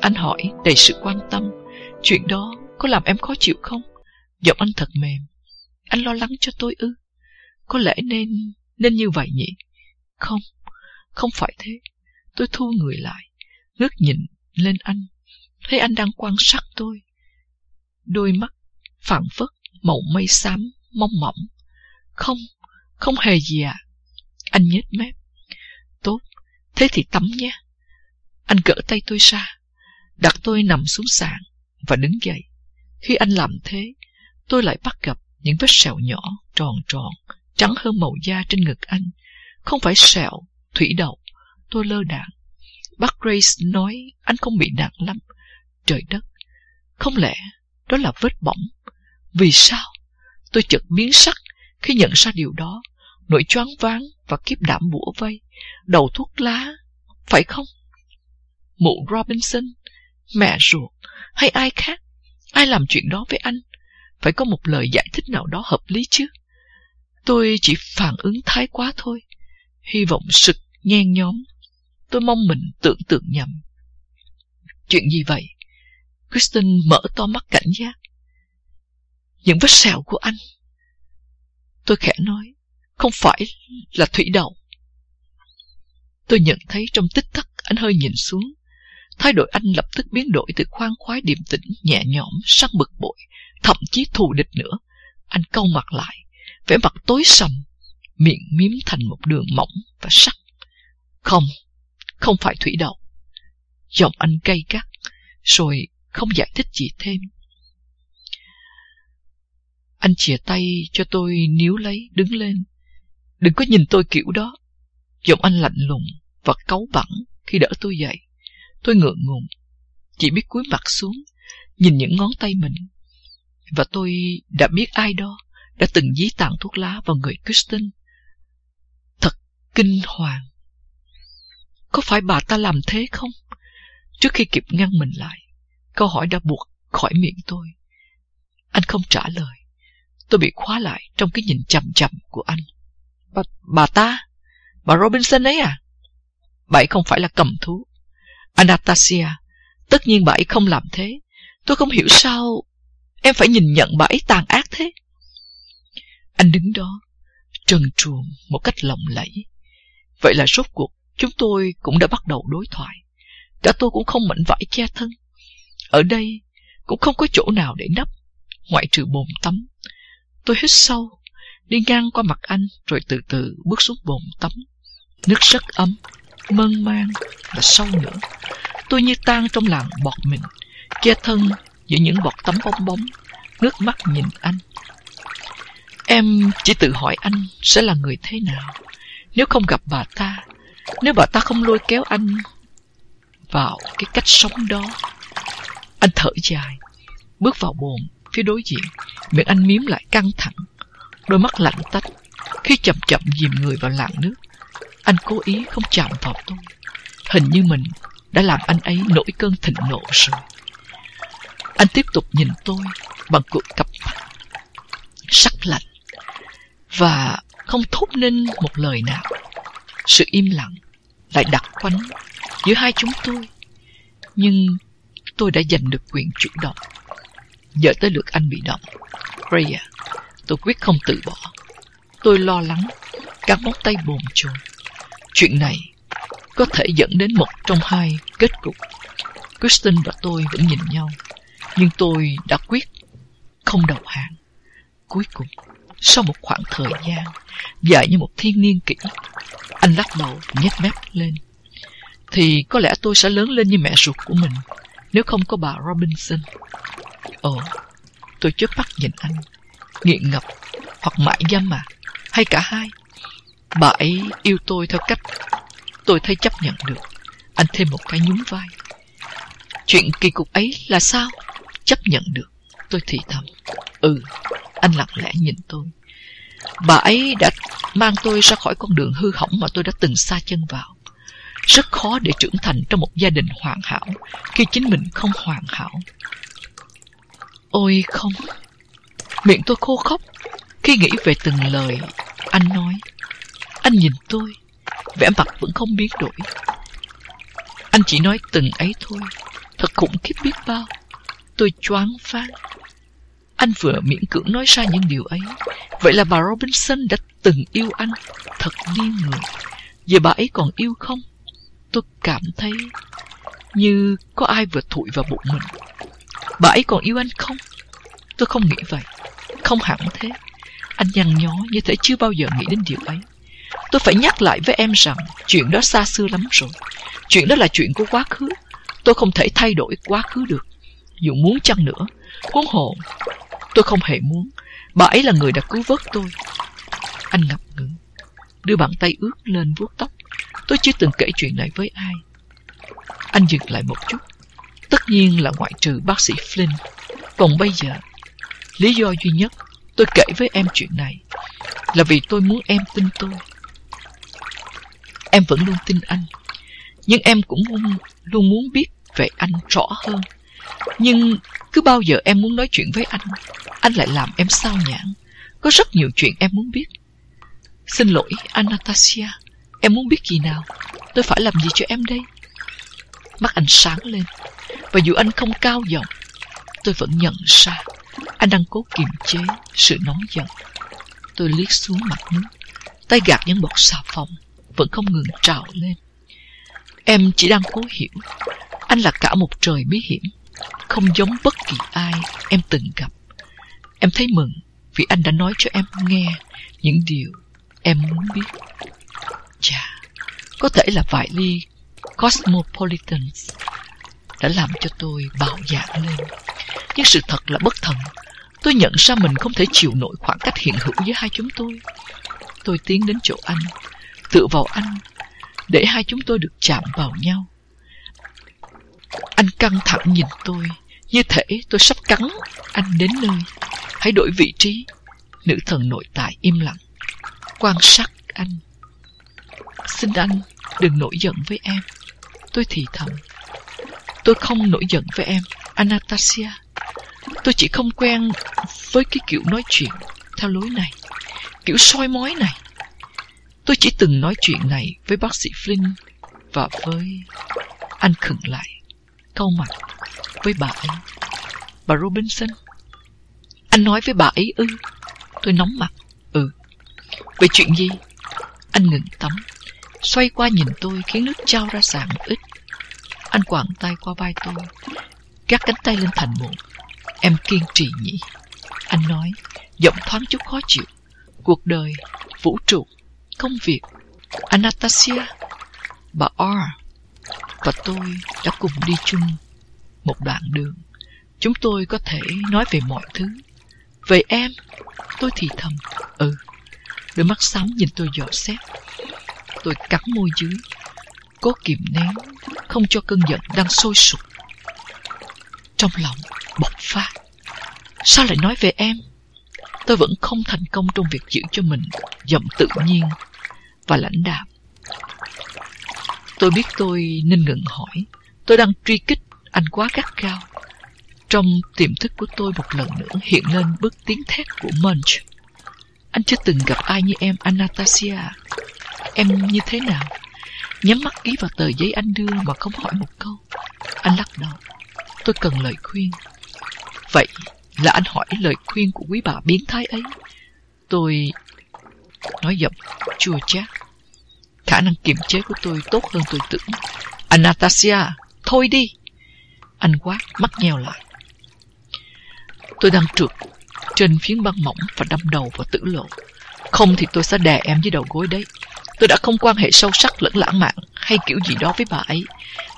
Anh hỏi đầy sự quan tâm. Chuyện đó có làm em khó chịu không? Giọng anh thật mềm. Anh lo lắng cho tôi ư? Có lẽ nên Nên như vậy nhỉ? Không Không phải thế. Tôi thu người lại, Ngước nhìn lên anh. Thấy anh đang quan sát tôi. Đôi mắt phản phất Màu mây xám mong mỏng. Không Không hề gì à Anh nhếch mép. Tốt, Thế thì tắm nhé. Anh gỡ tay tôi ra, Đặt tôi nằm xuống sàn Và đứng dậy. Khi anh làm thế, Tôi lại bắt gặp những vết sẹo nhỏ, Tròn tròn, Trắng hơn màu da trên ngực anh. Không phải sẹo, Thủy đậu. Tôi lơ đạn Bác Grace nói anh không bị nặng lắm. Trời đất. Không lẽ đó là vết bỏng? Vì sao? Tôi chợt biến sắc khi nhận ra điều đó. Nỗi choáng váng và kiếp đảm bủa vây. Đầu thuốc lá, Phải không? Mụ Robinson, Mẹ ruột, Hay ai khác? Ai làm chuyện đó với anh? Phải có một lời giải thích nào đó hợp lý chứ? Tôi chỉ phản ứng thái quá thôi. Hy vọng sực nhen nhóm. Tôi mong mình tưởng tượng nhầm. Chuyện gì vậy? Kristen mở to mắt cảnh giác. Những vết sẹo của anh. Tôi khẽ nói, Không phải là thủy đậu. Tôi nhận thấy trong tích tắc Anh hơi nhìn xuống. Thái độ anh lập tức biến đổi từ khoan khoái điềm tĩnh Nhẹ nhõm sang bực bội Thậm chí thù địch nữa Anh câu mặt lại vẻ mặt tối sầm miệng miếm thành một đường mỏng và sắc. Không, không phải thủy đậu. Giọng anh cay cắt rồi không giải thích gì thêm. Anh chìa tay cho tôi níu lấy, đứng lên. Đừng có nhìn tôi kiểu đó. Giọng anh lạnh lùng và cáu bẳn khi đỡ tôi dậy. Tôi ngượng ngùng, chỉ biết cúi mặt xuống, nhìn những ngón tay mình. Và tôi đã biết ai đó đã từng dí tặng thuốc lá vào người Kristen. Thật kinh hoàng. Có phải bà ta làm thế không? Trước khi kịp ngăn mình lại, câu hỏi đã buộc khỏi miệng tôi. Anh không trả lời. Tôi bị khóa lại trong cái nhìn chậm chậm của anh. Bà, bà ta? Bà Robinson ấy à? Bà ấy không phải là cầm thú. Anastasia, tất nhiên bà ấy không làm thế. Tôi không hiểu sao em phải nhìn nhận bà ấy tàn ác thế. Anh đứng đó, trần truồng một cách lộng lẫy. Vậy là rốt cuộc chúng tôi cũng đã bắt đầu đối thoại. Cả tôi cũng không mạnh vải che thân. Ở đây cũng không có chỗ nào để nấp, ngoại trừ bồn tắm. Tôi hít sâu, đi ngang qua mặt anh rồi từ từ bước xuống bồn tắm. Nước rất ấm, mơn man và sâu nữa. Tôi như tan trong làng bọt mình, che thân giữa những bọt tấm bong bóng, nước mắt nhìn anh. Em chỉ tự hỏi anh sẽ là người thế nào nếu không gặp bà ta, nếu bà ta không lôi kéo anh vào cái cách sống đó. Anh thở dài, bước vào bồn phía đối diện, miệng anh miếm lại căng thẳng, đôi mắt lạnh tách khi chậm chậm dìm người vào làn nước. Anh cố ý không chạm vào tôi. Hình như mình đã làm anh ấy nổi cơn thịnh nộ rồi. Anh tiếp tục nhìn tôi bằng cuộc cặp mắt sắc lạnh và không thốt nên một lời nào. Sự im lặng lại đặt quánh giữa hai chúng tôi. Nhưng tôi đã giành được quyền chủ động. Giờ tới lượt anh bị động. Freya, tôi quyết không từ bỏ. Tôi lo lắng, các móng tay bồn chồn. Chuyện này có thể dẫn đến một trong hai kết cục. Kristen và tôi vẫn nhìn nhau, nhưng tôi đã quyết không đầu hàng. Cuối cùng, sau một khoảng thời gian dài như một thiên niên kỷ, anh lắc đầu nhếch mép lên. Thì có lẽ tôi sẽ lớn lên như mẹ ruột của mình nếu không có bà Robinson. Ồ, tôi chớp mắt nhìn anh, nghiện ngập hoặc mãi dâm mà, hay cả hai. Bà ấy yêu tôi theo cách tôi thấy chấp nhận được. Anh thêm một cái nhún vai. Chuyện kỳ cục ấy là sao? Chấp nhận được. Tôi thì thầm. Ừ, anh lặng lẽ nhìn tôi. Bà ấy đã mang tôi ra khỏi con đường hư hỏng mà tôi đã từng xa chân vào. Rất khó để trưởng thành trong một gia đình hoàn hảo khi chính mình không hoàn hảo. Ôi không, miệng tôi khô khóc khi nghĩ về từng lời anh nói. Anh nhìn tôi, vẻ mặt vẫn không biến đổi. Anh chỉ nói từng ấy thôi, thật khủng khiếp biết bao. Tôi choáng váng. Anh vừa miễn cưỡng nói ra những điều ấy. Vậy là bà Robinson đã từng yêu anh, thật điên người. Giờ bà ấy còn yêu không? Tôi cảm thấy như có ai vừa thụi vào bụng mình. Bà ấy còn yêu anh không? Tôi không nghĩ vậy. Không hẳn thế. Anh nhăn nhó như thể chưa bao giờ nghĩ đến điều ấy. Tôi phải nhắc lại với em rằng chuyện đó xa xưa lắm rồi. Chuyện đó là chuyện của quá khứ. Tôi không thể thay đổi quá khứ được. Dù muốn chăng nữa, huống hộ, tôi không hề muốn. Bà ấy là người đã cứu vớt tôi. Anh ngập ngừng, đưa bàn tay ướt lên vuốt tóc. Tôi chưa từng kể chuyện này với ai. Anh dừng lại một chút. Tất nhiên là ngoại trừ bác sĩ Flynn. Còn bây giờ, lý do duy nhất tôi kể với em chuyện này là vì tôi muốn em tin tôi. Em vẫn luôn tin anh. Nhưng em cũng luôn, luôn muốn biết về anh rõ hơn. Nhưng cứ bao giờ em muốn nói chuyện với anh, anh lại làm em sao nhãn. Có rất nhiều chuyện em muốn biết. Xin lỗi, Anastasia. Em muốn biết gì nào? Tôi phải làm gì cho em đây? Mắt anh sáng lên. Và dù anh không cao giọng, tôi vẫn nhận ra anh đang cố kiềm chế sự nóng giận. Tôi liếc xuống mặt nước, tay gạt những bọt xà phòng vẫn không ngừng trào lên. Em chỉ đang cố hiểu, anh là cả một trời bí hiểm, không giống bất kỳ ai em từng gặp. Em thấy mừng vì anh đã nói cho em nghe những điều em muốn biết. Chà, có thể là vài ly Cosmopolitans đã làm cho tôi bạo dạn lên. Nhưng sự thật là bất thần. Tôi nhận ra mình không thể chịu nổi khoảng cách hiện hữu với hai chúng tôi. Tôi tiến đến chỗ anh, tựa vào anh, để hai chúng tôi được chạm vào nhau. Anh căng thẳng nhìn tôi, như thể tôi sắp cắn anh đến nơi. Hãy đổi vị trí. Nữ thần nội tại im lặng, quan sát anh. Xin anh đừng nổi giận với em. Tôi thì thầm. Tôi không nổi giận với em, Anastasia. Tôi chỉ không quen với cái kiểu nói chuyện theo lối này, kiểu soi mói này. Tôi chỉ từng nói chuyện này với bác sĩ Flynn và với... Anh khựng lại, câu mặt với bà ấy. Bà Robinson. Anh nói với bà ấy ư? Tôi nóng mặt. Ừ. Về chuyện gì? Anh ngừng tắm, xoay qua nhìn tôi khiến nước trao ra sàn một ít. Anh quàng tay qua vai tôi, gác cánh tay lên thành một. Em kiên trì nhỉ? Anh nói, giọng thoáng chút khó chịu. Cuộc đời, vũ trụ, công việc. Anastasia, bà R và tôi đã cùng đi chung một đoạn đường. Chúng tôi có thể nói về mọi thứ. Về em, tôi thì thầm. Ừ, đôi mắt xám nhìn tôi dò xét. Tôi cắn môi dưới, cố kiềm nén, không cho cơn giận đang sôi sục. Trong lòng bộc phát. Sao lại nói về em? Tôi vẫn không thành công trong việc giữ cho mình giọng tự nhiên và lãnh đạm. Tôi biết tôi nên ngừng hỏi. Tôi đang truy kích anh quá gắt gao. Trong tiềm thức của tôi một lần nữa hiện lên bước tiếng thét của Munch. Anh chưa từng gặp ai như em, Anastasia. Em như thế nào? Nhắm mắt ký vào tờ giấy anh đưa mà không hỏi một câu. Anh lắc đầu. Tôi cần lời khuyên. Vậy là anh hỏi lời khuyên của quý bà biến thái ấy. Tôi nói giọng chua chát. Khả năng kiềm chế của tôi tốt hơn tôi tưởng. Anastasia, thôi đi. Anh quát, mắt nheo lại. Tôi đang trượt trên phiến băng mỏng và đâm đầu vào tử lộ. Không thì tôi sẽ đè em dưới đầu gối đấy. Tôi đã không quan hệ sâu sắc lẫn lãng mạn hay kiểu gì đó với bà ấy.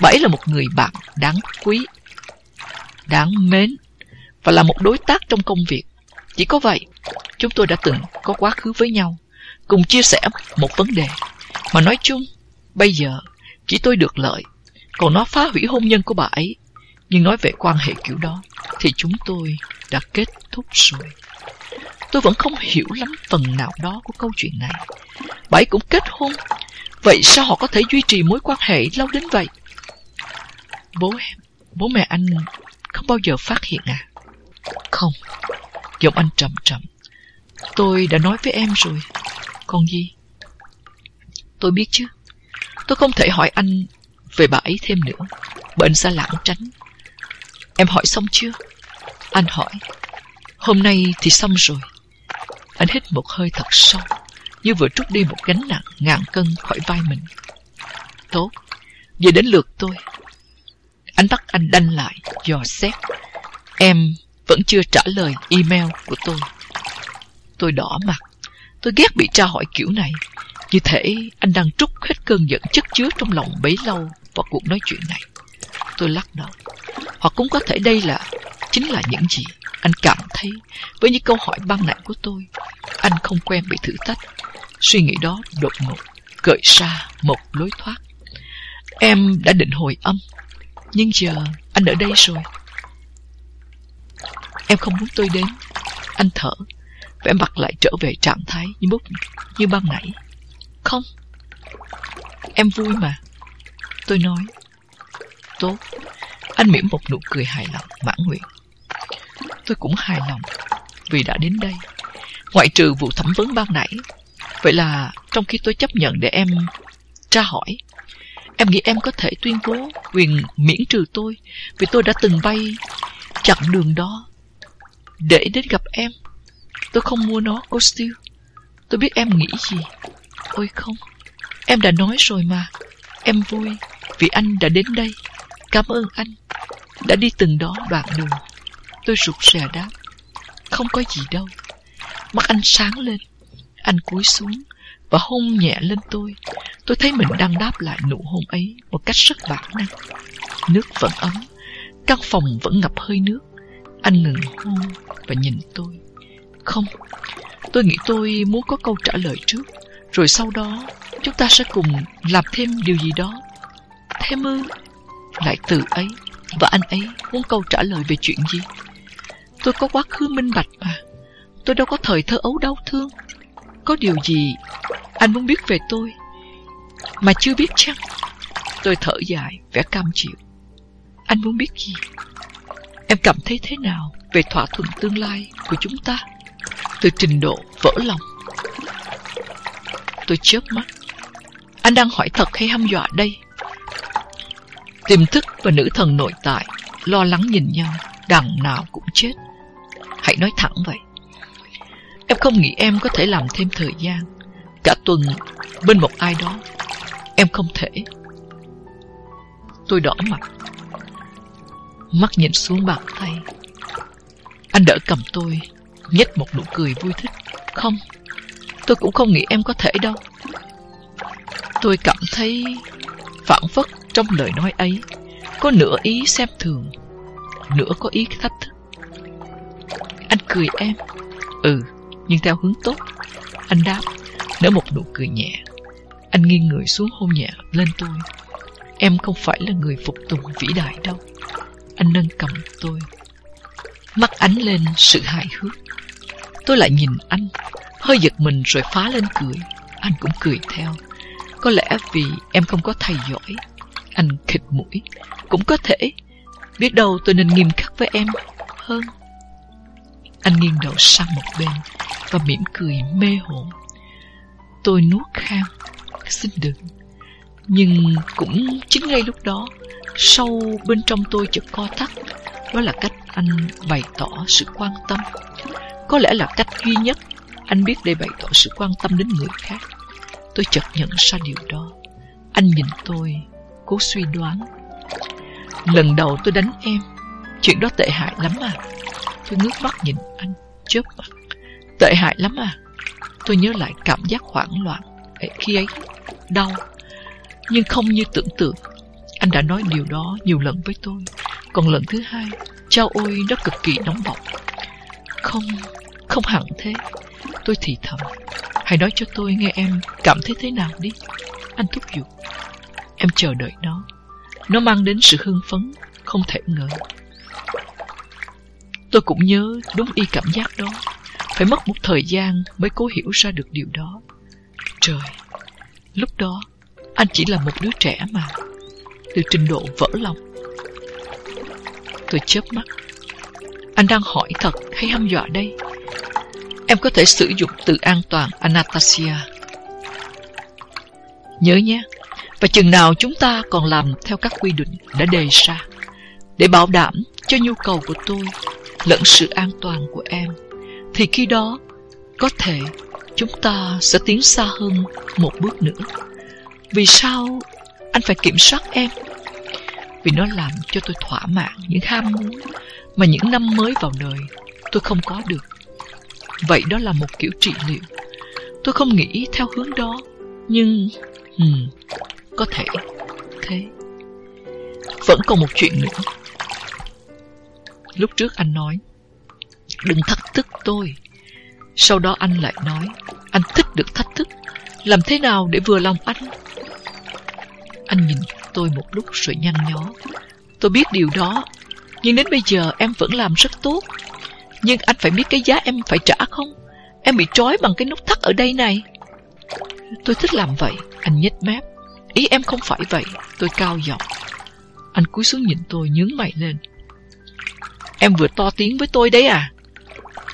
Bà ấy là một người bạn đáng quý, đáng mến và là một đối tác trong công việc. Chỉ có vậy, chúng tôi đã từng có quá khứ với nhau, cùng chia sẻ một vấn đề. Mà nói chung, bây giờ chỉ tôi được lợi, còn nó phá hủy hôn nhân của bà ấy. Nhưng nói về quan hệ kiểu đó, thì chúng tôi đã kết thúc rồi. Tôi vẫn không hiểu lắm phần nào đó của câu chuyện này. Bà ấy cũng kết hôn. Vậy sao họ có thể duy trì mối quan hệ lâu đến vậy? Bố em, bố mẹ anh không bao giờ phát hiện à? Không. Giọng anh trầm trầm. Tôi đã nói với em rồi. Còn gì? Tôi biết chứ. Tôi không thể hỏi anh về bà ấy thêm nữa. Bởi anh lãng tránh. Em hỏi xong chưa? Anh hỏi. Hôm nay thì xong rồi. Anh hít một hơi thật sâu, như vừa trút đi một gánh nặng ngàn cân khỏi vai mình. Tốt, giờ đến lượt tôi. Anh bắt anh đanh lại, dò xét. Em vẫn chưa trả lời email của tôi. Tôi đỏ mặt. Tôi ghét bị tra hỏi kiểu này. Như thể anh đang trút hết cơn giận chất chứa trong lòng bấy lâu vào cuộc nói chuyện này. Tôi lắc đầu. Hoặc cũng có thể đây là chính là những gì anh cảm thấy với những câu hỏi băng nặng của tôi. Anh không quen bị thử thách. Suy nghĩ đó đột ngột gợi ra một lối thoát. Em đã định hồi âm, nhưng giờ anh ở đây rồi. Em không muốn tôi đến. Anh thở, vẻ mặt lại trở về trạng thái như bút như ban nãy. Không, em vui mà. Tôi nói, tốt. Anh mỉm một nụ cười hài lòng, mãn nguyện. Tôi cũng hài lòng vì đã đến đây. Ngoại trừ vụ thẩm vấn ban nãy. Vậy là trong khi tôi chấp nhận để em tra hỏi, em nghĩ em có thể tuyên bố quyền miễn trừ tôi vì tôi đã từng bay chặng đường đó để đến gặp em. Tôi không mua nó, cô Steele. Tôi biết em nghĩ gì. Ôi không, em đã nói rồi mà. Em vui vì anh đã đến đây. Cảm ơn anh đã đi từng đó đoạn đường. Tôi rụt rè đáp. Không có gì đâu. Mắt anh sáng lên. anh cúi xuống và hôn nhẹ lên tôi. Tôi thấy mình đang đáp lại nụ hôn ấy một cách rất bản năng. Nước vẫn ấm, căn phòng vẫn ngập hơi nước. Anh ngừng hôn và nhìn tôi. Không, tôi nghĩ tôi muốn có câu trả lời trước, rồi sau đó chúng ta sẽ cùng làm thêm điều gì đó. Thêm ư? Lại từ ấy, và anh ấy muốn câu trả lời về chuyện gì? Tôi có quá khứ minh bạch mà. Tôi đâu có thời thơ ấu đau thương. Có điều gì anh muốn biết về tôi mà chưa biết chăng? Tôi thở dài, vẻ cam chịu. Anh muốn biết gì? Em cảm thấy thế nào về thỏa thuận tương lai của chúng ta? Từ trình độ vỡ lòng. Tôi chớp mắt. Anh đang hỏi thật hay hăm dọa đây? Tiềm thức và nữ thần nội tại lo lắng nhìn nhau, đằng nào cũng chết. Hãy nói thẳng vậy. Em không nghĩ em có thể làm thêm thời gian Cả tuần bên một ai đó Em không thể Tôi đỏ mặt Mắt nhìn xuống bàn tay Anh đỡ cầm tôi nhếch một nụ cười vui thích Không Tôi cũng không nghĩ em có thể đâu Tôi cảm thấy Phản phất trong lời nói ấy Có nửa ý xem thường Nửa có ý thách thức Anh cười em Ừ nhưng theo hướng tốt. Anh đáp, nở một nụ cười nhẹ. Anh nghiêng người xuống hôn nhẹ lên tôi. Em không phải là người phục tùng vĩ đại đâu. Anh nâng cầm tôi. Mắt ánh lên sự hài hước. Tôi lại nhìn anh, hơi giật mình rồi phá lên cười. Anh cũng cười theo. Có lẽ vì em không có thầy giỏi. Anh khịt mũi. Cũng có thể. Biết đâu tôi nên nghiêm khắc với em hơn. Anh nghiêng đầu sang một bên và mỉm cười mê hồn. Tôi nuốt khang, xin đừng. Nhưng cũng chính ngay lúc đó, sâu bên trong tôi chợt co thắt. Đó là cách anh bày tỏ sự quan tâm. Có lẽ là cách duy nhất anh biết để bày tỏ sự quan tâm đến người khác. Tôi chợt nhận ra điều đó. Anh nhìn tôi, cố suy đoán. Lần đầu tôi đánh em, chuyện đó tệ hại lắm à. Tôi ngước mắt nhìn anh, chớp mắt. Tệ hại lắm à. Tôi nhớ lại cảm giác hoảng loạn khi ấy, đau. Nhưng không như tưởng tượng. Anh đã nói điều đó nhiều lần với tôi. Còn lần thứ hai, trao ôi nó cực kỳ nóng bỏng. Không, không hẳn thế. Tôi thì thầm. Hãy nói cho tôi nghe em cảm thấy thế nào đi. Anh thúc giục. Em chờ đợi nó. Nó mang đến sự hưng phấn, không thể ngờ. Tôi cũng nhớ đúng y cảm giác đó. Phải mất một thời gian mới cố hiểu ra được điều đó. Trời, lúc đó anh chỉ là một đứa trẻ mà, từ trình độ vỡ lòng. Tôi chớp mắt. Anh đang hỏi thật hay hăm dọa đây? Em có thể sử dụng từ an toàn Anastasia. Nhớ nhé, và chừng nào chúng ta còn làm theo các quy định đã đề ra, để bảo đảm cho nhu cầu của tôi lẫn sự an toàn của em, thì khi đó có thể chúng ta sẽ tiến xa hơn một bước nữa. Vì sao anh phải kiểm soát em? Vì nó làm cho tôi thỏa mãn những ham muốn mà những năm mới vào đời tôi không có được. Vậy đó là một kiểu trị liệu. Tôi không nghĩ theo hướng đó, nhưng... Hmm, có thể thế. Vẫn còn một chuyện nữa Lúc trước anh nói Đừng thách thức tôi Sau đó anh lại nói Anh thích được thách thức Làm thế nào để vừa lòng anh Anh nhìn tôi một lúc rồi nhăn nhó. Tôi biết điều đó Nhưng đến bây giờ em vẫn làm rất tốt. Nhưng anh phải biết cái giá em phải trả không? Em bị trói bằng cái nút thắt ở đây này. Tôi thích làm vậy Anh nhếch mép. Ý em không phải vậy Tôi cao giọng. Anh cúi xuống nhìn tôi nhướng mày lên. Em vừa to tiếng với tôi đấy à?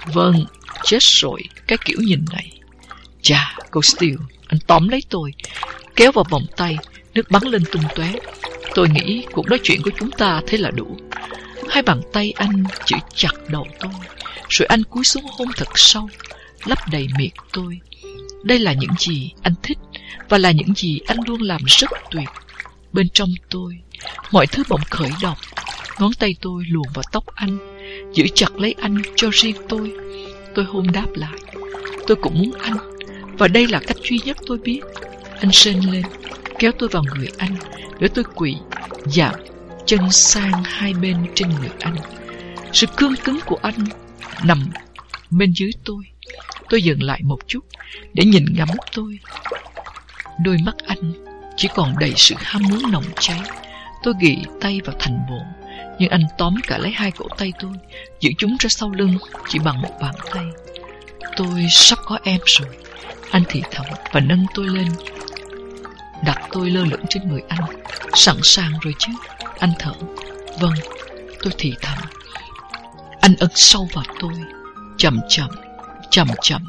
Vâng, chết rồi, cái kiểu nhìn này. Chà, cô Steele, anh tóm lấy tôi, kéo vào vòng tay, nước bắn lên tung tóe. Tôi nghĩ cuộc nói chuyện của chúng ta thế là đủ. Hai bàn tay anh giữ chặt đầu tôi, rồi anh cúi xuống hôn thật sâu, lấp đầy miệng tôi. Đây là những gì anh thích, và là những gì anh luôn làm rất tuyệt. Bên trong tôi, mọi thứ bỗng khởi động, Ngón tay tôi luồn vào tóc anh Giữ chặt lấy anh cho riêng tôi Tôi hôn đáp lại Tôi cũng muốn anh Và đây là cách duy nhất tôi biết. Anh sên lên, kéo tôi vào người anh, để tôi quỳ, giảm chân sang hai bên trên người anh. Sự cương cứng của anh nằm bên dưới tôi. Tôi dừng lại một chút để nhìn ngắm tôi. Đôi mắt anh chỉ còn đầy sự ham muốn nồng cháy. Tôi ghi tay vào thành bồn, nhưng anh tóm cả lấy hai cổ tay tôi, giữ chúng ra sau lưng chỉ bằng một bàn tay. Tôi sắp có em rồi. Anh thì thầm và nâng tôi lên, đặt tôi lơ lửng trên người anh. Sẵn sàng rồi chứ? Anh thở. Vâng, tôi thì thầm. Anh ấn sâu vào tôi, chậm chậm, chậm chậm,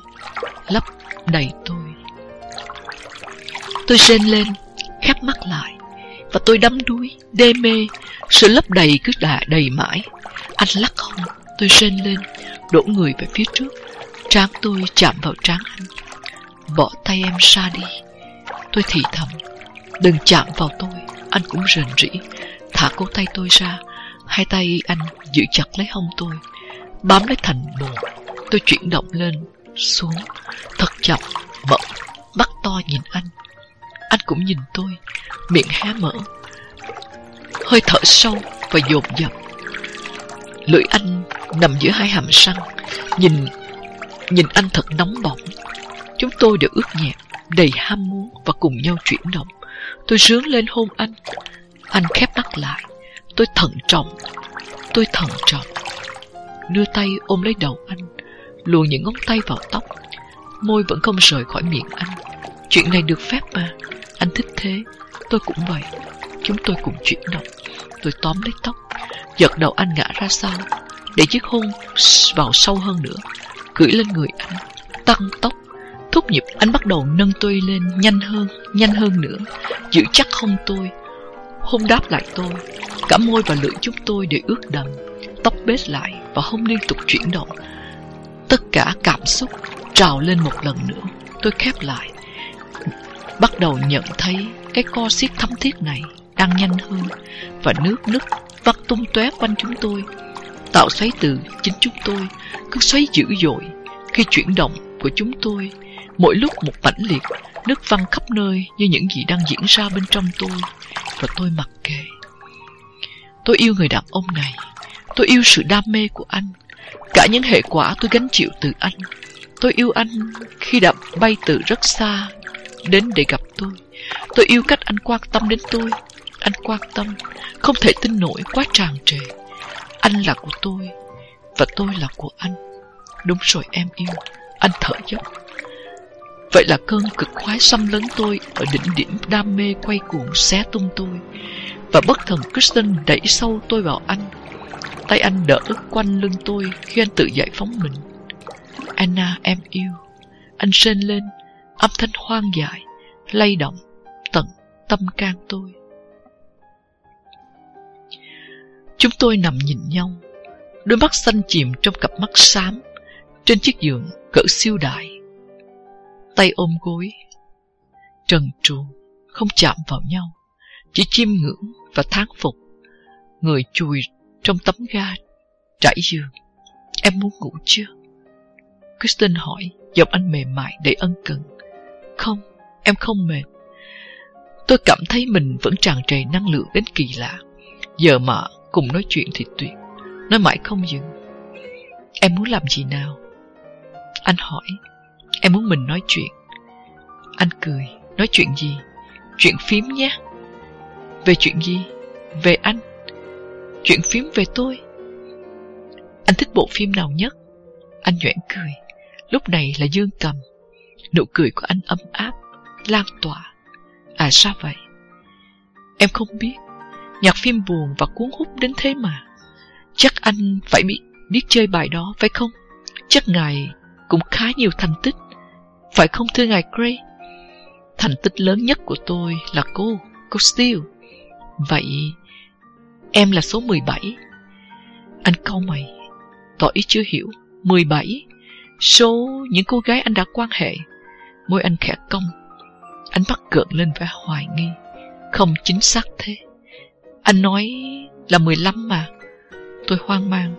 lấp đầy tôi. Tôi rên lên, khép mắt lại, và tôi đắm đuối, đê mê, sự lấp đầy cứ đà đầy mãi. Anh lắc không, tôi rên lên, đổ người về phía trước, trán tôi chạm vào trán anh. Bỏ tay em ra đi. Tôi thì thầm, đừng chạm vào tôi, anh cũng rền rỉ, thả cổ tay tôi ra, hai tay anh giữ chặt lấy hông tôi, bám lấy thành bồn. Tôi chuyển động lên, xuống, thật chậm, mở, mắt to nhìn anh. Anh cũng nhìn tôi, miệng hé mở, hơi thở sâu và dồn dập. Lưỡi anh nằm giữa hai hàm răng, nhìn nhìn anh thật nóng bỏng. Chúng tôi đều ướt nhẹp, đầy ham muốn và cùng nhau chuyển động. Tôi rướng lên hôn anh. Anh khép mắt lại. Tôi thận trọng. Tôi thận trọng. Đưa tay ôm lấy đầu anh, luồn những ngón tay vào tóc. Môi vẫn không rời khỏi miệng anh. Chuyện này được phép mà. Anh thích thế. Tôi cũng vậy. Chúng tôi cùng chuyển động. Tôi tóm lấy tóc, giật đầu anh ngã ra sau, để chiếc hôn vào sâu hơn nữa, gửi lên người anh, tăng tốc. Thúc nhịp anh bắt đầu nâng tôi lên nhanh hơn, nhanh hơn nữa, giữ chắc không tôi. Hôn đáp lại tôi, cả môi và lưỡi chúng tôi đều ướt đầm, tóc bết lại và hông liên tục chuyển động. Tất cả cảm xúc trào lên một lần nữa, tôi khép lại. Bắt đầu nhận thấy cái co siết thấm thiết này đang nhanh hơn và nước nứt vắt tung tóe quanh chúng tôi tạo xoáy từ chính chúng tôi cứ xoáy dữ dội khi chuyển động của chúng tôi mỗi lúc một mãnh liệt, nước văng khắp nơi như những gì đang diễn ra bên trong tôi, và tôi mặc kệ. Tôi yêu người đàn ông này, tôi yêu sự đam mê của anh, cả những hệ quả tôi gánh chịu từ anh. Tôi yêu anh khi đã bay từ rất xa đến để gặp tôi. Tôi yêu cách anh quan tâm đến tôi. Anh quan tâm, Không thể tin nổi quá tràn trề. Anh là của tôi, Và tôi là của anh. Đúng rồi, em yêu. Anh thở dốc. Vậy là cơn cực khoái xâm lấn tôi Ở đỉnh điểm đam mê quay cuồng xé tung tôi. Và bất thần Kristen đẩy sâu tôi vào anh. Tay anh đỡ quanh lưng tôi Khi anh tự giải phóng mình. Anna em yêu. Anh sên lên Âm thanh hoang dại Lay động Tận tâm can tôi. Chúng tôi nằm nhìn nhau, đôi mắt xanh chìm trong cặp mắt xám, trên chiếc giường cỡ siêu đại. Tay ôm gối, trần truồng, không chạm vào nhau, chỉ chiêm ngưỡng và thán phục. Người chùi trong tấm ga, trải giường. Em muốn ngủ chưa? Kristen hỏi, giọng anh mềm mại để ân cần. Không, em không mệt. Tôi cảm thấy mình vẫn tràn trề năng lượng đến kỳ lạ. Giờ mà Cùng nói chuyện thì tuyệt Nói mãi không dừng Em muốn làm gì nào Anh hỏi Em muốn mình nói chuyện. Anh cười Nói chuyện gì? Chuyện phím nhé. Về chuyện gì? Về anh. Chuyện phím về tôi. Anh thích bộ phim nào nhất? Anh nhoẻn cười. Lúc này là Dương cầm. Nụ cười của anh ấm áp Lan tỏa. À sao vậy? Em không biết. Nhạc phim buồn và cuốn hút đến thế mà. Chắc anh phải biết, biết chơi bài đó phải không? Chắc ngài cũng khá nhiều thành tích. Phải không thưa ngài Gray? Thành tích lớn nhất của tôi là cô, cô Steele Vậy em là số 17 Anh câu mày Tỏ ý chưa hiểu 17 Số những cô gái anh đã quan hệ Môi anh khẽ cong Anh bắt gợn lên vẻ hoài nghi Không chính xác thế anh nói là 15 mà. Tôi hoang mang.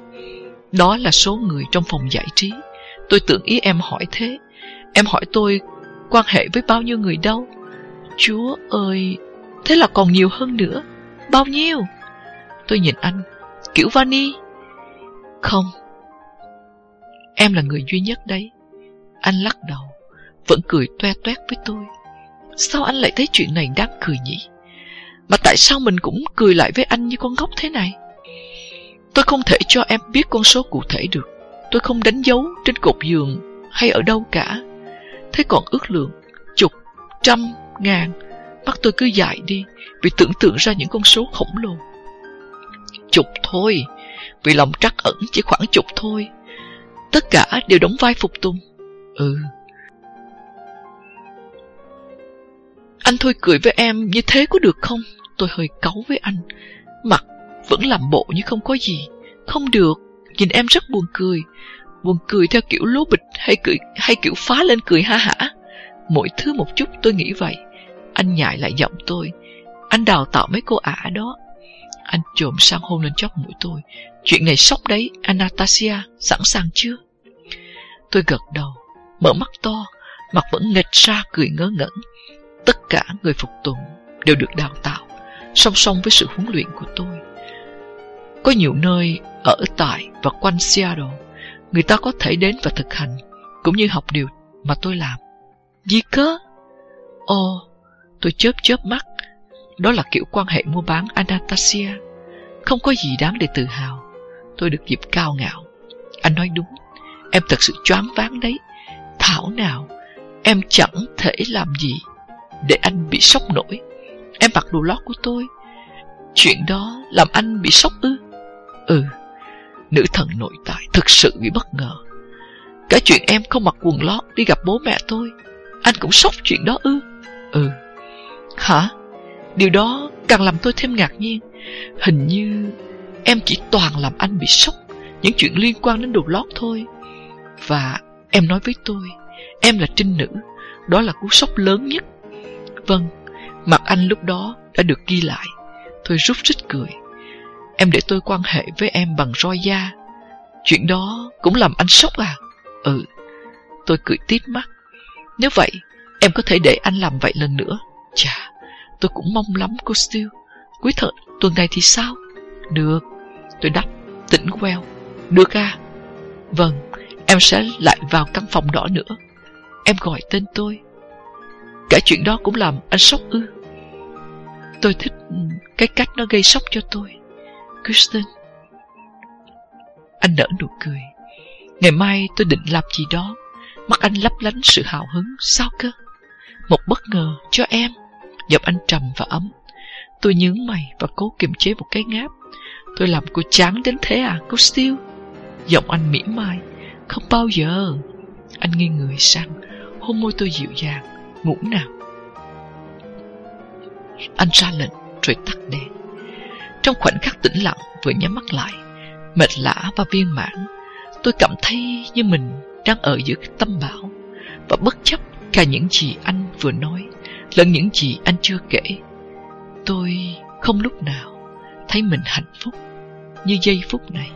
Đó là số người trong phòng giải trí. Tôi tưởng ý em hỏi thế. Em hỏi tôi quan hệ với bao nhiêu người đâu. Chúa ơi, thế là còn nhiều hơn nữa. Bao nhiêu? Tôi nhìn anh, kiểu vani. Không, em là người duy nhất đấy. Anh lắc đầu, vẫn cười toe toét với tôi. Sao anh lại thấy chuyện này đáng cười nhỉ? Mà tại sao mình cũng cười lại với anh như con ngốc thế này? Tôi không thể cho em biết con số cụ thể được. Tôi không đánh dấu trên cột giường hay ở đâu cả. Thế còn ước lượng, chục, trăm, ngàn, mắt tôi cứ dại đi vì tưởng tượng ra những con số khổng lồ. Chục thôi, vì lòng trắc ẩn chỉ khoảng chục thôi. Tất cả đều đóng vai phục tùng. Ừ. Anh thôi cười với em như thế có được không? Tôi hơi cáu với anh. Mặt vẫn làm bộ như không có gì. Không được, nhìn em rất buồn cười. Buồn cười theo kiểu lố bịch hay cười hay kiểu phá lên cười ha hả. Mỗi thứ một chút tôi nghĩ vậy. Anh nhại lại giọng tôi. Anh đào tạo mấy cô ả đó. Anh trộm sang hôn lên chóp mũi tôi. Chuyện này sốc đấy, Anastasia, sẵn sàng chưa? Tôi gật đầu, mở mắt to, mặt vẫn nghịch ra cười ngớ ngẩn. Tất cả người phục tùng đều được đào tạo, song song với sự huấn luyện của tôi. Có nhiều nơi ở tại và quanh Seattle, người ta có thể đến và thực hành, cũng như học điều mà tôi làm. Gì cơ? Ồ, tôi chớp chớp mắt. Đó là kiểu quan hệ mua bán Anastasia. Không có gì đáng để tự hào. Tôi được dịp cao ngạo. Anh nói đúng, em thật sự choáng váng đấy. Thảo nào, em chẳng thể làm gì để anh bị sốc nổi. Em mặc đồ lót của tôi. Chuyện đó làm anh bị sốc ư? Ừ, nữ thần nội tại thực sự bị bất ngờ. Cả chuyện em không mặc quần lót đi gặp bố mẹ tôi, anh cũng sốc chuyện đó ư? Ừ. Hả? Điều đó càng làm tôi thêm ngạc nhiên. Hình như em chỉ toàn làm anh bị sốc những chuyện liên quan đến đồ lót thôi. Và em nói với tôi, em là trinh nữ, đó là cú sốc lớn nhất. Vâng, mặt anh lúc đó đã được ghi lại. Tôi rút rít cười. Em để tôi quan hệ với em bằng roi da. Chuyện đó cũng làm anh sốc à? Ừ. Tôi cười tít mắt. Nếu vậy, em có thể để anh làm vậy lần nữa. Chà, tôi cũng mong lắm cô Steele. Cuối thợ tuần này thì sao? Được. Tôi đáp, tỉnh queo. Được à? Vâng, em sẽ lại vào căn phòng đó nữa. Em gọi tên tôi. Cả chuyện đó cũng làm anh sốc ư. Tôi thích ừ, cái cách nó gây sốc cho tôi. Kristen. Anh nở nụ cười. Ngày mai tôi định làm gì đó. Mắt anh lấp lánh sự hào hứng. Sao cơ? Một bất ngờ cho em. Giọng anh trầm và ấm. Tôi nhướng mày và cố kiềm chế một cái ngáp. Tôi làm cô chán đến thế à, cô Steele? Giọng anh mỉm mai. Không bao giờ. Anh nghiêng người sang, hôn môi tôi dịu dàng. Ngủ nào. Anh ra lệnh rồi tắt đèn. Trong khoảnh khắc tĩnh lặng vừa nhắm mắt lại, mệt lã và viên mãn, tôi cảm thấy như mình đang ở giữa cái tâm bão và bất chấp cả những gì anh vừa nói lẫn những gì anh chưa kể. Tôi không lúc nào thấy mình hạnh phúc như giây phút này.